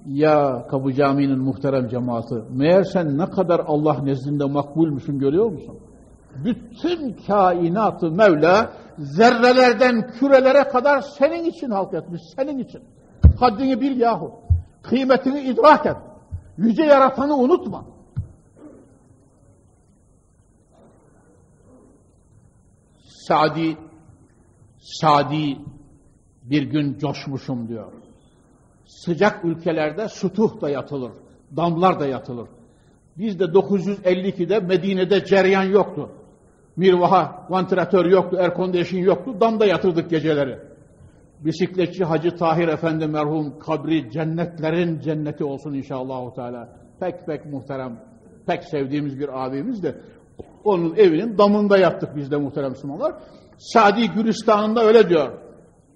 Ya Kapı Camii'nin muhterem cemaati, meğer sen ne kadar Allah nezdinde makbulmüşsün görüyor musun? Bütün kainatı Mevla zerrelerden kürelere kadar senin için halk etmiş, senin için. Haddini bil yahu. Kıymetini idrak et. Yüce yaratanı unutma. Sadi Sadi bir gün coşmuşum diyor. Sıcak ülkelerde sutuh da yatılır, damlar da yatılır. Bizde 952'de Medine'de cereyan yoktu. Mirvaha, vantilatör yoktu, air condition yoktu. Damda yatırdık geceleri. Bisikletçi Hacı Tahir Efendi merhum kabri cennetlerin cenneti olsun inşallah. Teala. Pek pek muhterem, pek sevdiğimiz bir abimiz de onun evinin damında yattık biz de muhterem Müslümanlar. Sadi Gülistan'ında öyle diyor.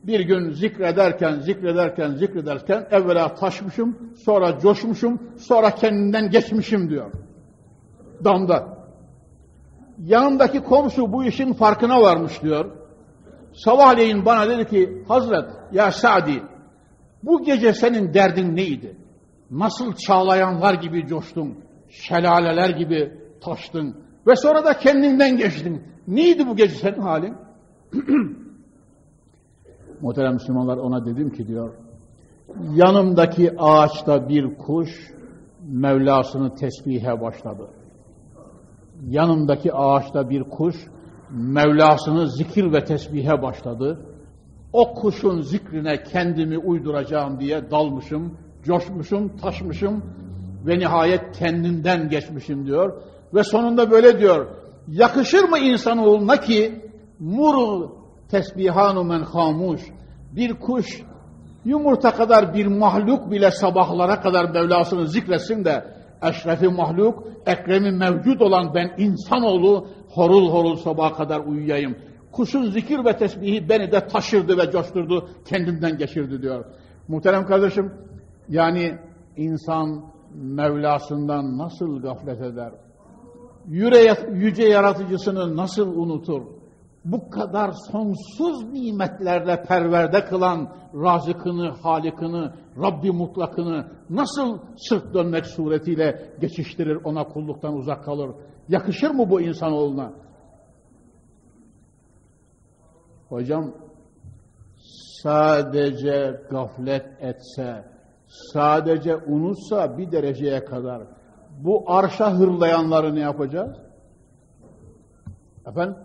Bir gün zikrederken, zikrederken, zikrederken evvela taşmışım, sonra coşmuşum, sonra kendinden geçmişim diyor. Damda. Yanındaki komşu bu işin farkına varmış diyor. Sabahleyin bana dedi ki, Hazret, ya Sadi, bu gece senin derdin neydi? Nasıl çağlayanlar gibi coştun, şelaleler gibi taştın ve sonra da kendinden geçtin. Neydi bu gece senin halin? Muhterem Müslümanlar ona dedim ki diyor, yanımdaki ağaçta bir kuş Mevlasını tesbihe başladı. Yanımdaki ağaçta bir kuş Mevlasını zikir ve tesbihe başladı. O kuşun zikrine kendimi uyduracağım diye dalmışım, coşmuşum, taşmışım ve nihayet kendimden geçmişim diyor. Ve sonunda böyle diyor, yakışır mı insanoğluna ki mur tesbihanu men hamuş bir kuş yumurta kadar bir mahluk bile sabahlara kadar Mevlasını zikretsin de eşrefi mahluk, ekremi mevcut olan ben insanoğlu horul horul sabaha kadar uyuyayım. Kuşun zikir ve tesbihi beni de taşırdı ve coşturdu, kendimden geçirdi diyor. Muhterem kardeşim, yani insan Mevlasından nasıl gaflet eder? Yüce yaratıcısını nasıl unutur? Bu kadar sonsuz nimetlerle perverde kılan razıkını, halikini, Rabbi mutlakını nasıl sırt dönmek suretiyle geçiştirir, ona kulluktan uzak kalır? Yakışır mı bu insanoğluna? Hocam, sadece gaflet etse, sadece unutsa bir dereceye kadar bu arşa hırlayanları ne yapacağız? Efendim?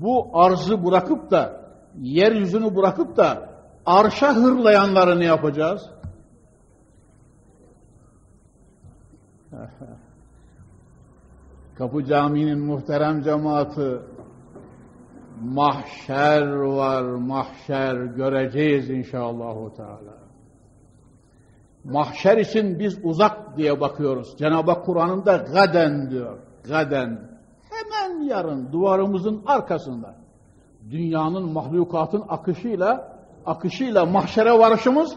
Bu arzı bırakıp da, yeryüzünü bırakıp da arşa hırlayanları ne yapacağız? Kapı Camii'nin muhterem cemaati mahşer var, mahşer göreceğiz inşallah. Teala. Mahşer için biz uzak diye bakıyoruz. Cenab-ı Hak Kur'an'ında gaden diyor. Gaden hemen yarın duvarımızın arkasında dünyanın mahlukatın akışıyla akışıyla mahşere varışımız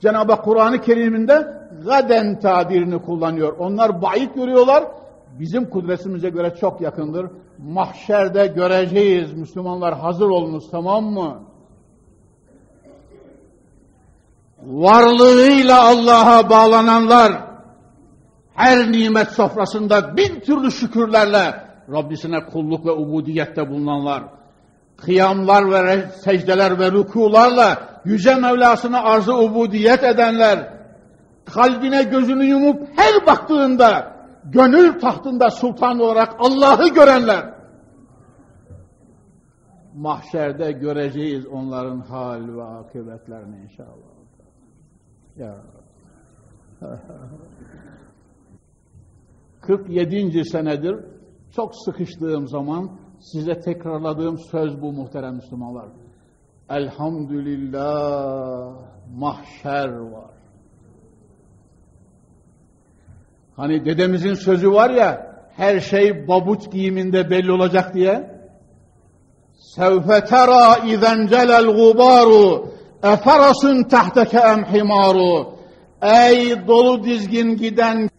Cenab-ı Kur'an-ı Kerim'inde gaden tabirini kullanıyor. Onlar bayit görüyorlar. Bizim kudretimize göre çok yakındır. Mahşerde göreceğiz. Müslümanlar hazır olunuz tamam mı? Varlığıyla Allah'a bağlananlar her nimet sofrasında bin türlü şükürlerle Rabbisine kulluk ve ubudiyette bulunanlar, kıyamlar ve secdeler ve rükularla Yüce Mevlasına arzı ubudiyet edenler, kalbine gözünü yumup her baktığında gönül tahtında sultan olarak Allah'ı görenler, mahşerde göreceğiz onların hal ve akıbetlerini inşallah. Ya. 47. senedir çok sıkıştığım zaman size tekrarladığım söz bu muhterem Müslümanlar. Elhamdülillah mahşer var. Hani dedemizin sözü var ya her şey babut giyiminde belli olacak diye. Sevfe tera izen celel gubaru eferasun tahteke emhimaru Ey dolu dizgin giden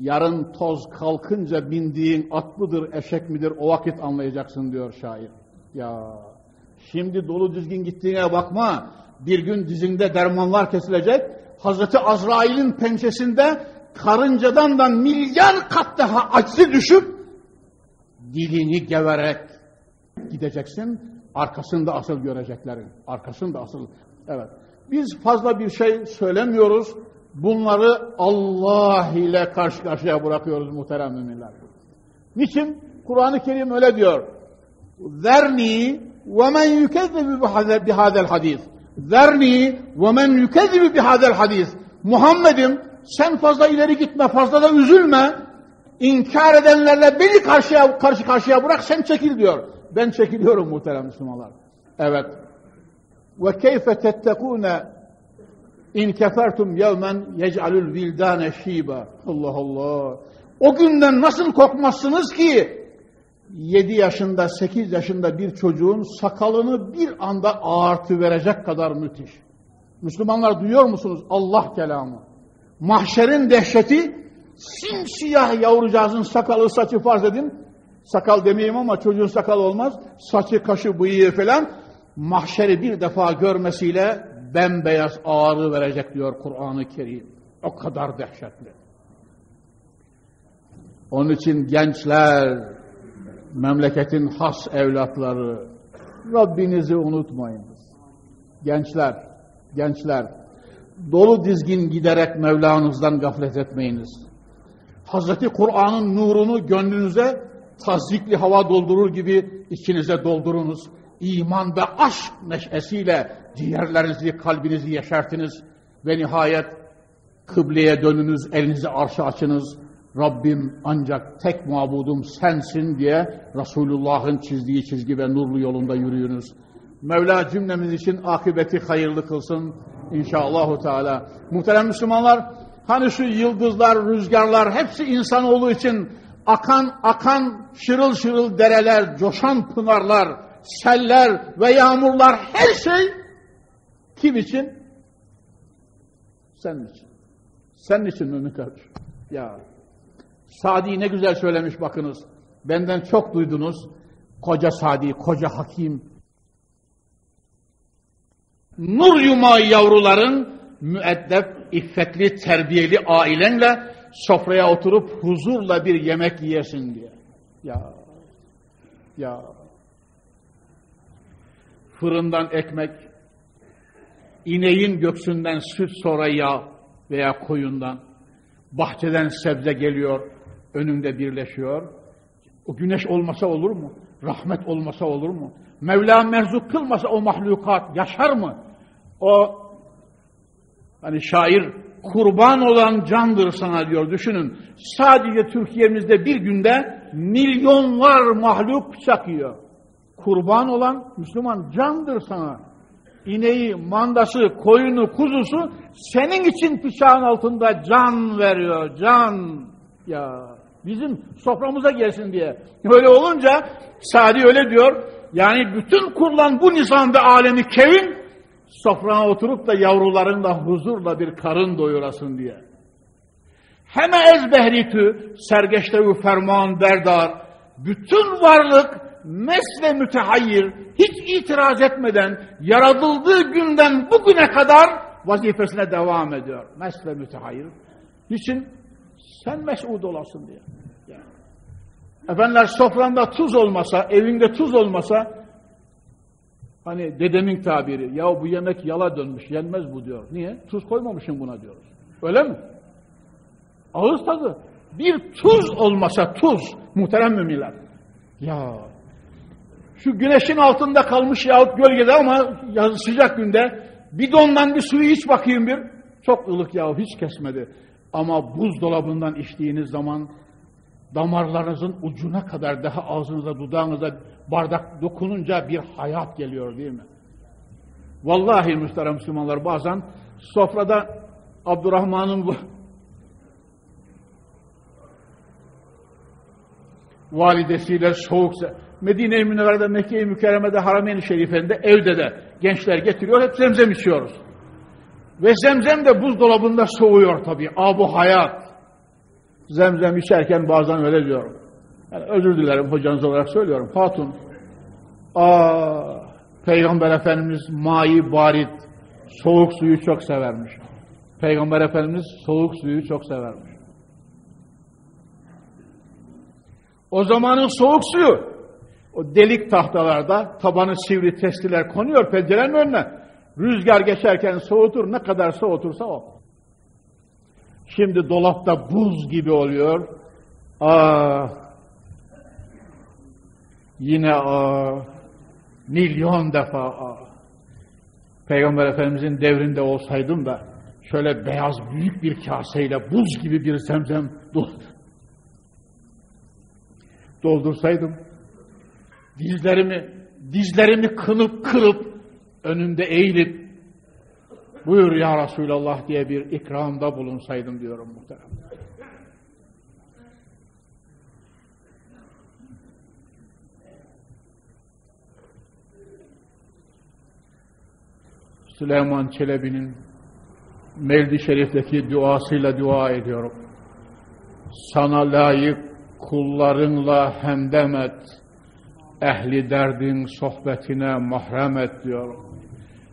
yarın toz kalkınca bindiğin at mıdır, eşek midir o vakit anlayacaksın diyor şair. Ya şimdi dolu düzgün gittiğine bakma. Bir gün dizinde dermanlar kesilecek. Hazreti Azrail'in pençesinde karıncadan da milyar kat daha aczi düşüp dilini geverek gideceksin. Arkasında asıl göreceklerin. Arkasında asıl. Evet. Biz fazla bir şey söylemiyoruz. Bunları Allah ile karşı karşıya bırakıyoruz muhterem müminler. Niçin? Kur'an-ı Kerim öyle diyor. Zerni ve men yükezzibu bihadel hadis. Zerni ve men yükezzibu bihadel hadis. Muhammed'im sen fazla ileri gitme, fazla da üzülme. İnkar edenlerle beni karşıya, karşı karşıya bırak, sen çekil diyor. Ben çekiliyorum muhterem Müslümanlar. Evet. Ve keyfe tettekûne in kefertum yevmen yec'alul vildâne şîba. Allah Allah. O günden nasıl korkmazsınız ki 7 yaşında, 8 yaşında bir çocuğun sakalını bir anda ağartı verecek kadar müthiş. Müslümanlar duyuyor musunuz? Allah kelamı. Mahşerin dehşeti simsiyah yavrucağızın sakalı saçı farz edin. Sakal demeyeyim ama çocuğun sakal olmaz. Saçı, kaşı, bıyığı falan mahşeri bir defa görmesiyle bembeyaz ağrı verecek diyor Kur'an-ı Kerim. O kadar dehşetli. Onun için gençler, memleketin has evlatları, Rabbinizi unutmayınız. Gençler, gençler, dolu dizgin giderek Mevlanızdan gaflet etmeyiniz. Hazreti Kur'an'ın nurunu gönlünüze tazikli hava doldurur gibi içinize doldurunuz. İman ve aşk neşesiyle ciğerlerinizi, kalbinizi yeşertiniz ve nihayet kıbleye dönünüz, elinizi arşa açınız. Rabbim ancak tek mabudum sensin diye Resulullah'ın çizdiği çizgi ve nurlu yolunda yürüyünüz. Mevla cümlemiz için akıbeti hayırlı kılsın inşallahü teala. Muhterem Müslümanlar, hani şu yıldızlar, rüzgarlar hepsi insanoğlu için akan akan şırıl şırıl dereler, coşan pınarlar, seller ve yağmurlar her şey kim için? Senin için. Senin için mümin kardeş. Ya Sadi ne güzel söylemiş bakınız. Benden çok duydunuz. Koca Sadi, koca Hakim. Nur yumağı yavruların müeddep, iffetli, terbiyeli ailenle sofraya oturup huzurla bir yemek yiyesin diye. Ya, ya. Fırından ekmek, ineğin göksünden süt sonra yağ veya koyundan, bahçeden sebze geliyor, önünde birleşiyor. O güneş olmasa olur mu? Rahmet olmasa olur mu? Mevla merzuk kılmasa o mahlukat yaşar mı? O hani şair kurban olan candır sana diyor düşünün. Sadece Türkiye'mizde bir günde milyonlar mahluk bıçak yiyor. Kurban olan Müslüman candır sana. İneği, mandası, koyunu, kuzusu senin için bıçağın altında can veriyor, can. Ya bizim soframıza gelsin diye. Öyle olunca Sadi öyle diyor. Yani bütün kurulan bu nizam ve alemi kevin sofrana oturup da yavrularınla huzurla bir karın doyurasın diye. Heme ez behritü sergeçtevi ferman berdar bütün varlık mesle mütehayyir hiç itiraz etmeden yaratıldığı günden bugüne kadar vazifesine devam ediyor. Mesle mütehayyir. Niçin? Sen mes'ud olasın diye. Yani. Efendiler sofranda tuz olmasa, evinde tuz olmasa hani dedemin tabiri ya bu yemek yala dönmüş yenmez bu diyor. Niye? Tuz koymamışım buna diyoruz. Öyle mi? Ağız tadı. Bir tuz olmasa tuz muhterem müminler. Ya şu güneşin altında kalmış yahut gölgede ama yaz sıcak günde bidondan bir suyu iç bakayım bir. Çok ılık yahu hiç kesmedi. Ama buzdolabından içtiğiniz zaman damarlarınızın ucuna kadar daha ağzınıza dudağınıza bardak dokununca bir hayat geliyor değil mi? Vallahi müsterem Müslümanlar bazen sofrada Abdurrahman'ın validesiyle soğuk Medine-i Münevvere'de, Mekke-i Mükerreme'de, Harameyn-i Şerife'nde, evde de gençler getiriyor. Hep zemzem içiyoruz. Ve zemzem de buzdolabında soğuyor tabii. Abu hayat. Zemzem içerken bazen öyle diyorum. Yani özür dilerim hocanız olarak söylüyorum. Hatun, aa, Peygamber Efendimiz mayi barit, soğuk suyu çok severmiş. Peygamber Efendimiz soğuk suyu çok severmiş. O zamanın soğuk suyu, o delik tahtalarda tabanı sivri testiler konuyor pencerenin önüne. Rüzgar geçerken soğutur, ne kadar soğutursa o. Şimdi dolapta buz gibi oluyor. Ah, yine ah, milyon defa ah. Peygamber Efendimizin devrinde olsaydım da şöyle beyaz büyük bir kaseyle buz gibi bir zemzem doldursaydım dizlerimi dizlerimi kınıp kırıp önünde eğilip buyur ya Resulallah diye bir ikramda bulunsaydım diyorum muhterem. Süleyman Çelebi'nin Mevlid-i Şerif'teki duasıyla dua ediyorum. Sana layık kullarınla hemdem et, ehli derdin sohbetine mahrem et diyorum.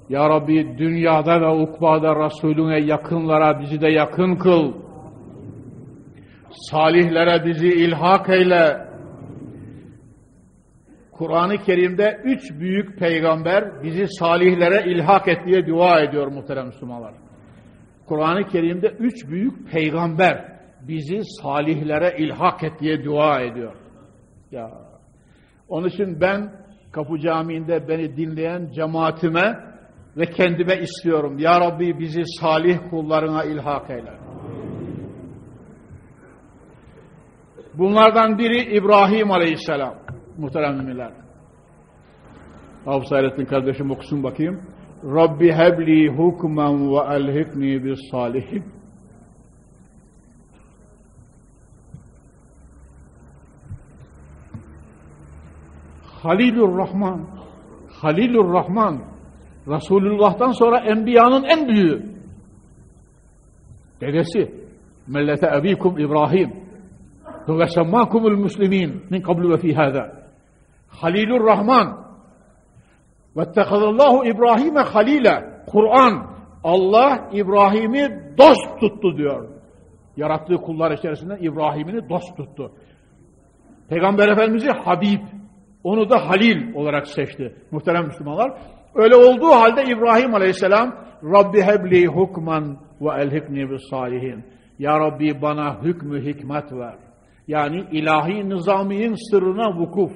Ya Rabbi dünyada ve ukbada Resulüne yakınlara bizi de yakın kıl. Salihlere bizi ilhak eyle. Kur'an-ı Kerim'de üç büyük peygamber bizi salihlere ilhak et diye dua ediyor muhterem Müslümanlar. Kur'an-ı Kerim'de üç büyük peygamber bizi salihlere ilhak et diye dua ediyor. Ya. Onun için ben Kapı Camii'nde beni dinleyen cemaatime ve kendime istiyorum. Ya Rabbi bizi salih kullarına ilhak eyle. Bunlardan biri İbrahim Aleyhisselam. Muhterem müminler. Hafız Hayrettin kardeşim okusun bakayım. Rabbi hebli hukmen ve elhikni bis salihin. Halilur Rahman. Halilur Rahman. Resulullah'tan sonra enbiyanın en büyüğü. Dedesi. Millete ebikum İbrahim. Ve semmakumul muslimin min kablu ve fi hâzâ. Halilur Rahman. Vettekadallahu İbrahim'e halile. Kur'an. Allah İbrahim'i dost tuttu diyor. Yarattığı kullar içerisinde İbrahim'ini dost tuttu. Peygamber Efendimiz'i Habib, onu da Halil olarak seçti. Muhterem Müslümanlar. Öyle olduğu halde İbrahim Aleyhisselam Rabbi hebli hukman ve elhikni bis salihin. Ya Rabbi bana hükmü hikmet ver. Yani ilahi nizamiyin sırrına vukuf.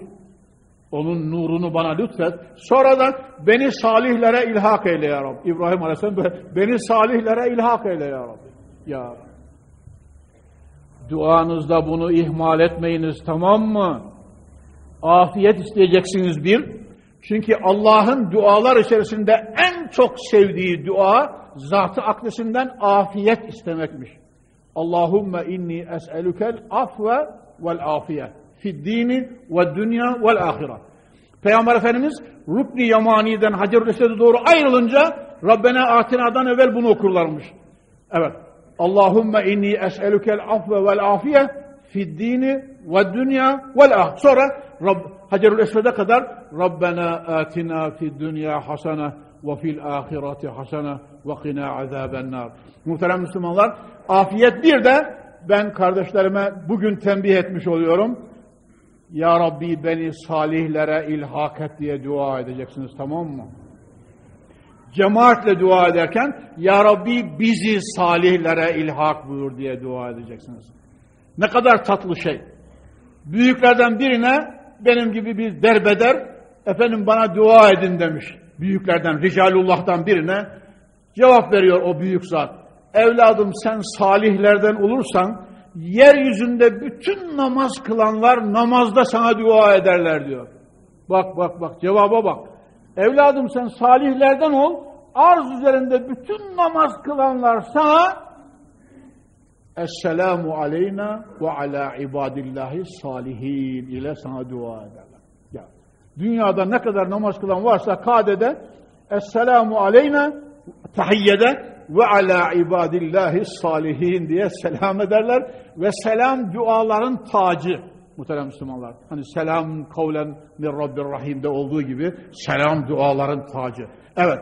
Onun nurunu bana lütfet. Sonra da beni salihlere ilhak eyle ya Rabbi. İbrahim Aleyhisselam beni salihlere ilhak eyle ya Rabbi. Ya Duanızda bunu ihmal etmeyiniz tamam mı? Afiyet isteyeceksiniz bir. Çünkü Allah'ın dualar içerisinde en çok sevdiği dua zatı akdesinden afiyet istemekmiş. Allahümme inni es'elukel afve vel afiyet fid dini ve dünya vel ahiret. Peygamber Efendimiz Rukni Yamani'den Hacer-ül Esed'e doğru ayrılınca Rabbena Atina'dan evvel bunu okurlarmış. Evet. Allahümme inni es'elukel afve vel afiye fid dini ve dünya vel ahiret. Sonra Rab, Hacerül Esved'e kadar Rabbena atina fid dünya hasene ve fil ahireti hasene ve qina azabennar. Muhterem Müslümanlar, afiyet bir de ben kardeşlerime bugün tembih etmiş oluyorum. Ya Rabbi beni salihlere ilhak et diye dua edeceksiniz tamam mı? Cemaatle dua ederken Ya Rabbi bizi salihlere ilhak buyur diye dua edeceksiniz. Ne kadar tatlı şey. Büyüklerden birine benim gibi bir derbeder efendim bana dua edin demiş. Büyüklerden, Ricalullah'tan birine cevap veriyor o büyük zat. Evladım sen salihlerden olursan yeryüzünde bütün namaz kılanlar namazda sana dua ederler diyor. Bak bak bak cevaba bak. Evladım sen salihlerden ol. Arz üzerinde bütün namaz kılanlar sana Esselamu aleyna ve ala ibadillahi salihin ile sana dua ederler. Ya, dünyada ne kadar namaz kılan varsa kadede Esselamu aleyna tahiyyede ve ala ibadillahi salihin diye selam ederler ve selam duaların tacı muhterem Müslümanlar. Hani selam kavlen min Rabbir Rahim'de olduğu gibi selam duaların tacı. Evet,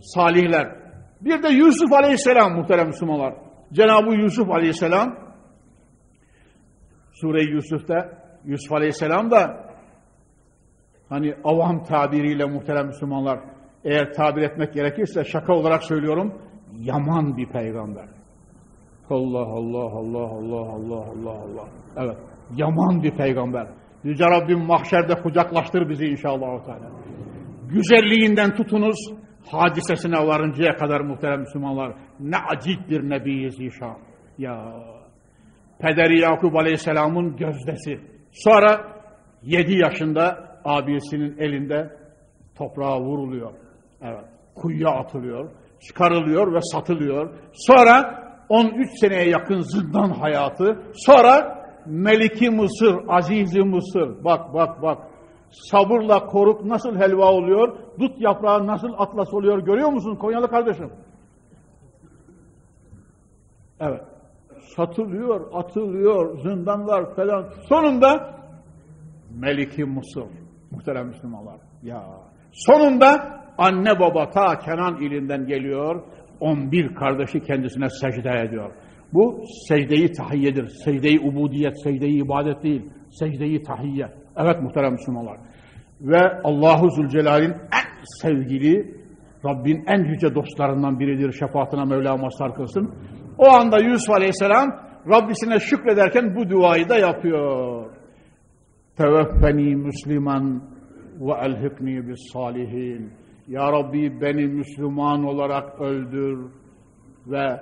salihler. Bir de Yusuf Aleyhisselam muhterem Müslümanlar. Cenab-ı Yusuf Aleyhisselam Sure-i Yusuf'ta Yusuf Aleyhisselam da hani avam tabiriyle muhterem Müslümanlar eğer tabir etmek gerekirse şaka olarak söylüyorum, yaman bir peygamber. Allah Allah Allah Allah Allah Allah Allah. Evet, yaman bir peygamber. Yüce Rabbim mahşerde kucaklaştır bizi inşallah. Güzelliğinden tutunuz, hadisesine varıncaya kadar muhterem Müslümanlar. Ne acip bir nebiyiz inşallah. Ya Pederi Yakup Aleyhisselam'ın gözdesi. Sonra 7 yaşında abisinin elinde toprağa vuruluyor. Evet, kuyuya atılıyor, çıkarılıyor ve satılıyor. Sonra 13 seneye yakın zindan hayatı. Sonra Meliki Mısır, Azizi Mısır. Bak bak bak. Sabırla koruk nasıl helva oluyor? Dut yaprağı nasıl atlas oluyor? Görüyor musun Konyalı kardeşim? Evet. Satılıyor, atılıyor, zindanlar falan. Sonunda Meliki Mısır. Muhterem Müslümanlar. Ya. Sonunda anne baba ta Kenan ilinden geliyor. 11 kardeşi kendisine secde ediyor. Bu secdeyi tahiyyedir. Secdeyi ubudiyet, secdeyi ibadet değil. Secdeyi tahiyye. Evet muhterem Müslümanlar. Ve Allahu Zülcelal'in en sevgili, Rabbin en yüce dostlarından biridir. Şefaatine Mevla mazhar kılsın. O anda Yusuf Aleyhisselam Rabbisine şükrederken bu duayı da yapıyor. Teveffeni Müslüman ve elhikni bis salihin. Ya Rabbi beni Müslüman olarak öldür ve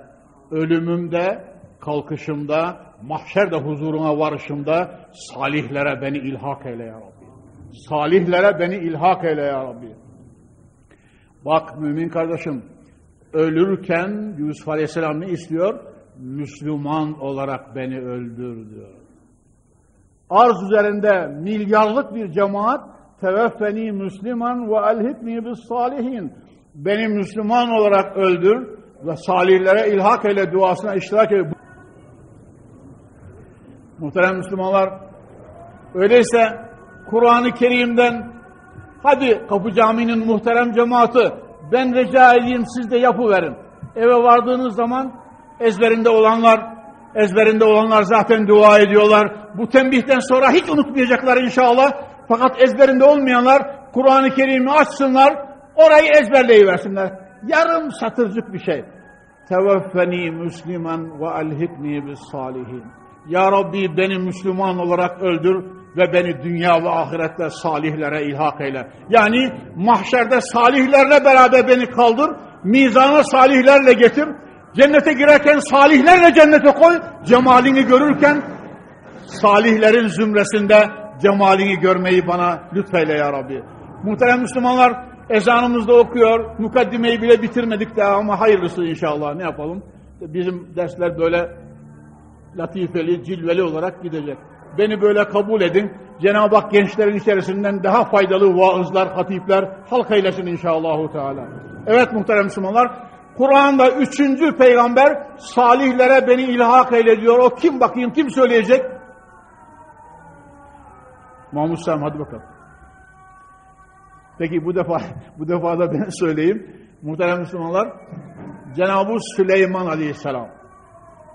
ölümümde, kalkışımda, mahşerde huzuruna varışımda salihlere beni ilhak eyle ya Rabbi. Salihlere beni ilhak eyle ya Rabbi. Bak mümin kardeşim, ölürken Yusuf Aleyhisselam ne istiyor? Müslüman olarak beni öldür diyor. Arz üzerinde milyarlık bir cemaat teveffeni Müslüman ve elhikni bis salihin. Beni Müslüman olarak öldür ve salihlere ilhak eyle duasına iştirak eyle. Muhterem Müslümanlar, öyleyse Kur'an-ı Kerim'den hadi Kapı Camii'nin muhterem cemaati ben rica edeyim siz de yapıverin. Eve vardığınız zaman ezberinde olanlar ezberinde olanlar zaten dua ediyorlar. Bu tembihten sonra hiç unutmayacaklar inşallah. Fakat ezberinde olmayanlar Kur'an-ı Kerim'i açsınlar, orayı ezberleyiversinler. Yarım satırcık bir şey. Teveffeni Müslüman ve elhikni bis salihin. Ya Rabbi beni Müslüman olarak öldür ve beni dünya ve ahirette salihlere ilhak eyle. Yani mahşerde salihlerle beraber beni kaldır, mizana salihlerle getir, cennete girerken salihlerle cennete koy, cemalini görürken salihlerin zümresinde cemalini görmeyi bana lütfeyle ya Rabbi. Muhterem Müslümanlar ezanımızda okuyor, mukaddimeyi bile bitirmedik daha ama hayırlısı inşallah ne yapalım. Bizim dersler böyle latifeli, cilveli olarak gidecek. Beni böyle kabul edin. Cenab-ı Hak gençlerin içerisinden daha faydalı vaızlar, hatipler halk eylesin inşallahu teala. Evet muhterem Müslümanlar, Kur'an'da üçüncü peygamber salihlere beni ilhak eyle diyor. O kim bakayım, kim söyleyecek? Mahmud Sam hadi bakalım. Peki bu defa bu defa da ben söyleyeyim. Muhterem Müslümanlar, Cenab-ı Süleyman Aleyhisselam.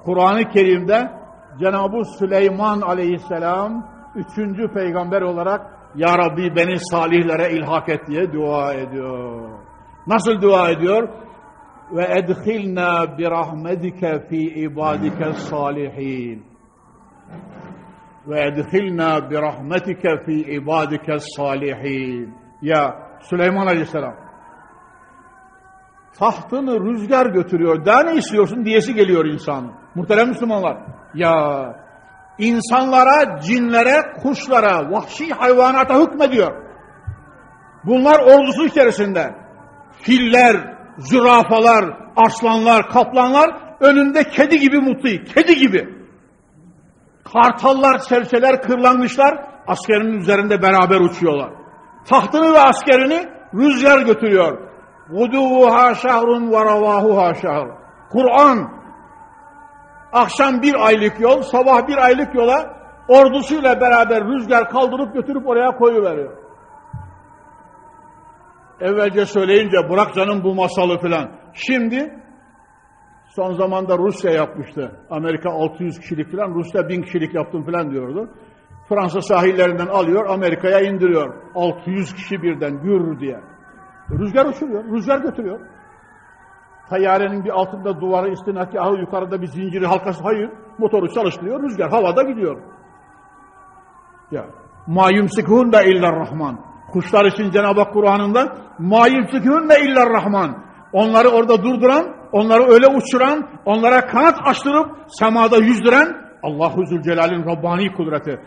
Kur'an-ı Kerim'de Cenab-ı Süleyman Aleyhisselam üçüncü peygamber olarak Ya Rabbi beni salihlere ilhak et diye dua ediyor. Nasıl dua ediyor? Ve edhilna bi rahmetike fi ibadike salihin ve edhilna bi rahmetike fi ibadike salihin. Ya Süleyman Aleyhisselam tahtını rüzgar götürüyor. Daha ne istiyorsun diyesi geliyor insan. Muhterem Müslümanlar. Ya insanlara, cinlere, kuşlara, vahşi hayvanata hükmediyor. Bunlar ordusu içerisinde. Filler, zürafalar, arslanlar, kaplanlar önünde kedi gibi mutlu, kedi gibi. Kartallar, serçeler, kırlangıçlar askerinin üzerinde beraber uçuyorlar. Tahtını ve askerini rüzgar götürüyor. Vuduha şahrun ve ravahuha şahr. Kur'an akşam bir aylık yol, sabah bir aylık yola ordusuyla beraber rüzgar kaldırıp götürüp oraya koyuveriyor. Evvelce söyleyince bırak canım bu masalı filan. Şimdi Son zamanda Rusya yapmıştı. Amerika 600 kişilik falan, Rusya 1000 kişilik yaptım falan diyordu. Fransa sahillerinden alıyor, Amerika'ya indiriyor. 600 kişi birden gür diye. Rüzgar uçuruyor, rüzgar götürüyor. Tayyarenin bir altında duvarı, istinakahı, yukarıda bir zinciri halkası, hayır. Motoru çalıştırıyor, rüzgar havada gidiyor. Ya. Ma yumsikun da illar rahman. Kuşlar için Cenab-ı Hak Kur'an'ında ma yumsikun da illar rahman. Onları orada durduran, onları öyle uçuran, onlara kanat açtırıp semada yüzdüren Allahu Zülcelal'in Rabbani kudreti.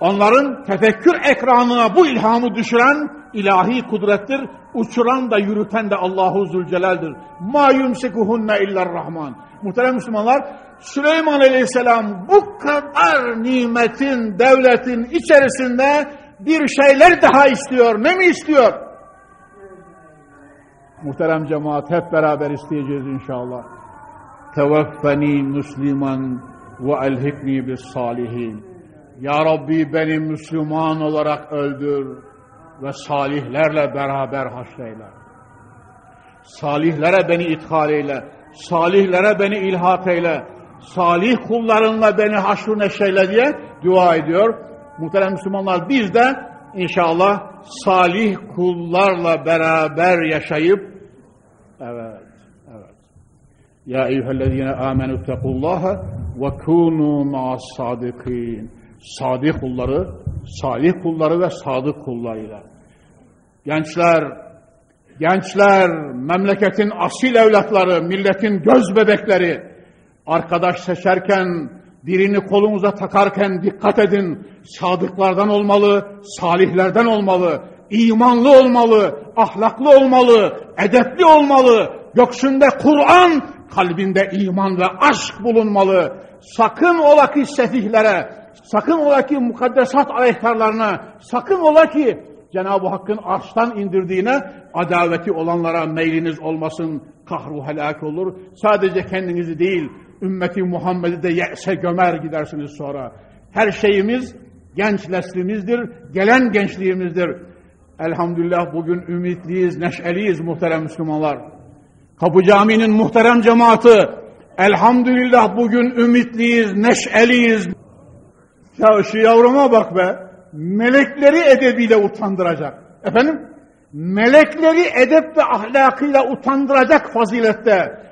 Onların tefekkür ekranına bu ilhamı düşüren ilahi kudrettir. Uçuran da yürüten de Allahu Zülcelal'dir. Ma yumsikuhunne illar rahman. Muhterem Müslümanlar, Süleyman Aleyhisselam bu kadar nimetin, devletin içerisinde bir şeyler daha istiyor. Ne mi istiyor? Muhterem cemaat hep beraber isteyeceğiz inşallah. Tevaffeni Müslüman ve elhikni bis salihin. Ya Rabbi beni Müslüman olarak öldür ve salihlerle beraber haşreyle. Salihlere beni ithal eyle. Salihlere beni ilhak eyle. Salih kullarınla beni haşru neşeyle diye dua ediyor. Muhterem Müslümanlar biz de inşallah salih kullarla beraber yaşayıp evet evet ya eyyühellezine amenu tekullaha ve kunu ma'as sadikin sadık kulları salih kulları ve sadık kullarıyla gençler gençler memleketin asil evlatları milletin göz bebekleri arkadaş seçerken birini kolunuza takarken dikkat edin. Sadıklardan olmalı, salihlerden olmalı, imanlı olmalı, ahlaklı olmalı, edepli olmalı. Göksünde Kur'an, kalbinde iman ve aşk bulunmalı. Sakın ola ki sefihlere, sakın ola ki mukaddesat aleyhtarlarına, sakın ola ki Cenab-ı Hakk'ın arştan indirdiğine adaveti olanlara meyliniz olmasın, kahru helak olur. Sadece kendinizi değil, ümmeti Muhammed'i de ye'se gömer gidersiniz sonra. Her şeyimiz genç neslimizdir, gelen gençliğimizdir. Elhamdülillah bugün ümitliyiz, neşeliyiz muhterem Müslümanlar. Kapı Camii'nin muhterem cemaati, elhamdülillah bugün ümitliyiz, neşeliyiz. Ya şu yavruma bak be, melekleri edebiyle utandıracak. Efendim? Melekleri edep ve ahlakıyla utandıracak fazilette.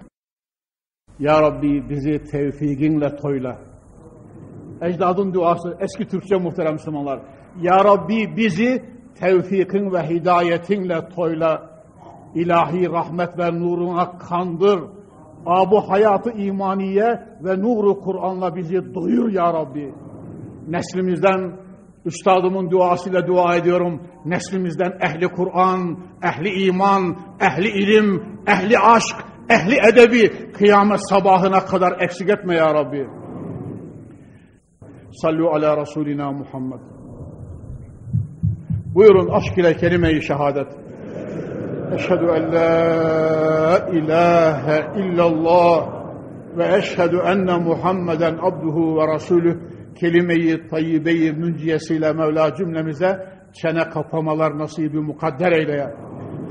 Ya Rabbi bizi tevfikinle toyla. Ecdadın duası, eski Türkçe muhterem Müslümanlar. Ya Rabbi bizi tevfikin ve hidayetinle toyla. İlahi rahmet ve nuruna kandır. Abu hayatı imaniye ve nuru Kur'an'la bizi doyur ya Rabbi. Neslimizden Üstadımın duasıyla dua ediyorum. Neslimizden ehli Kur'an, ehli iman, ehli ilim, ehli aşk, ehli edebi kıyamet sabahına kadar eksik etme ya Rabbi. Sallu ala Resulina Muhammed. Buyurun aşk ile kelime-i şehadet. Eşhedü en la ilahe illallah ve eşhedü enne Muhammeden abduhu ve rasulüh kelime-i tayyibe-i münciyesiyle Mevla cümlemize çene kapamalar nasibi mukadder eyle.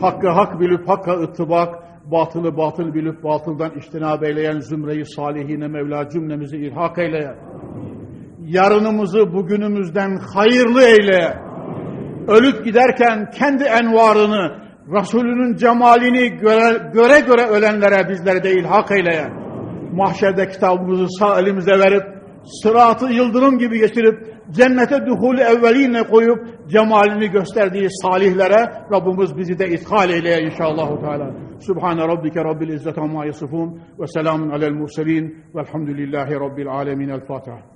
Hakkı hak bilip hakka ıttibak, batılı batıl bilip batıldan iştinab eyleyen zümreyi salihine Mevla cümlemizi ilhak eyle ya. Yarınımızı bugünümüzden hayırlı eyle. Ölüp giderken kendi envarını, Resulünün cemalini göre göre, göre ölenlere bizleri de ilhak eyle. Mahşerde kitabımızı sağ elimize verip sıratı yıldırım gibi geçirip cennete duhulü evveline koyup cemalini gösterdiği salihlere Rabbimiz bizi de ithal eyleye inşallah. Teala. Subhane rabbike rabbil izzet amma yasifun ve selamun alel murselin velhamdülillahi rabbil alemin. El Fatiha.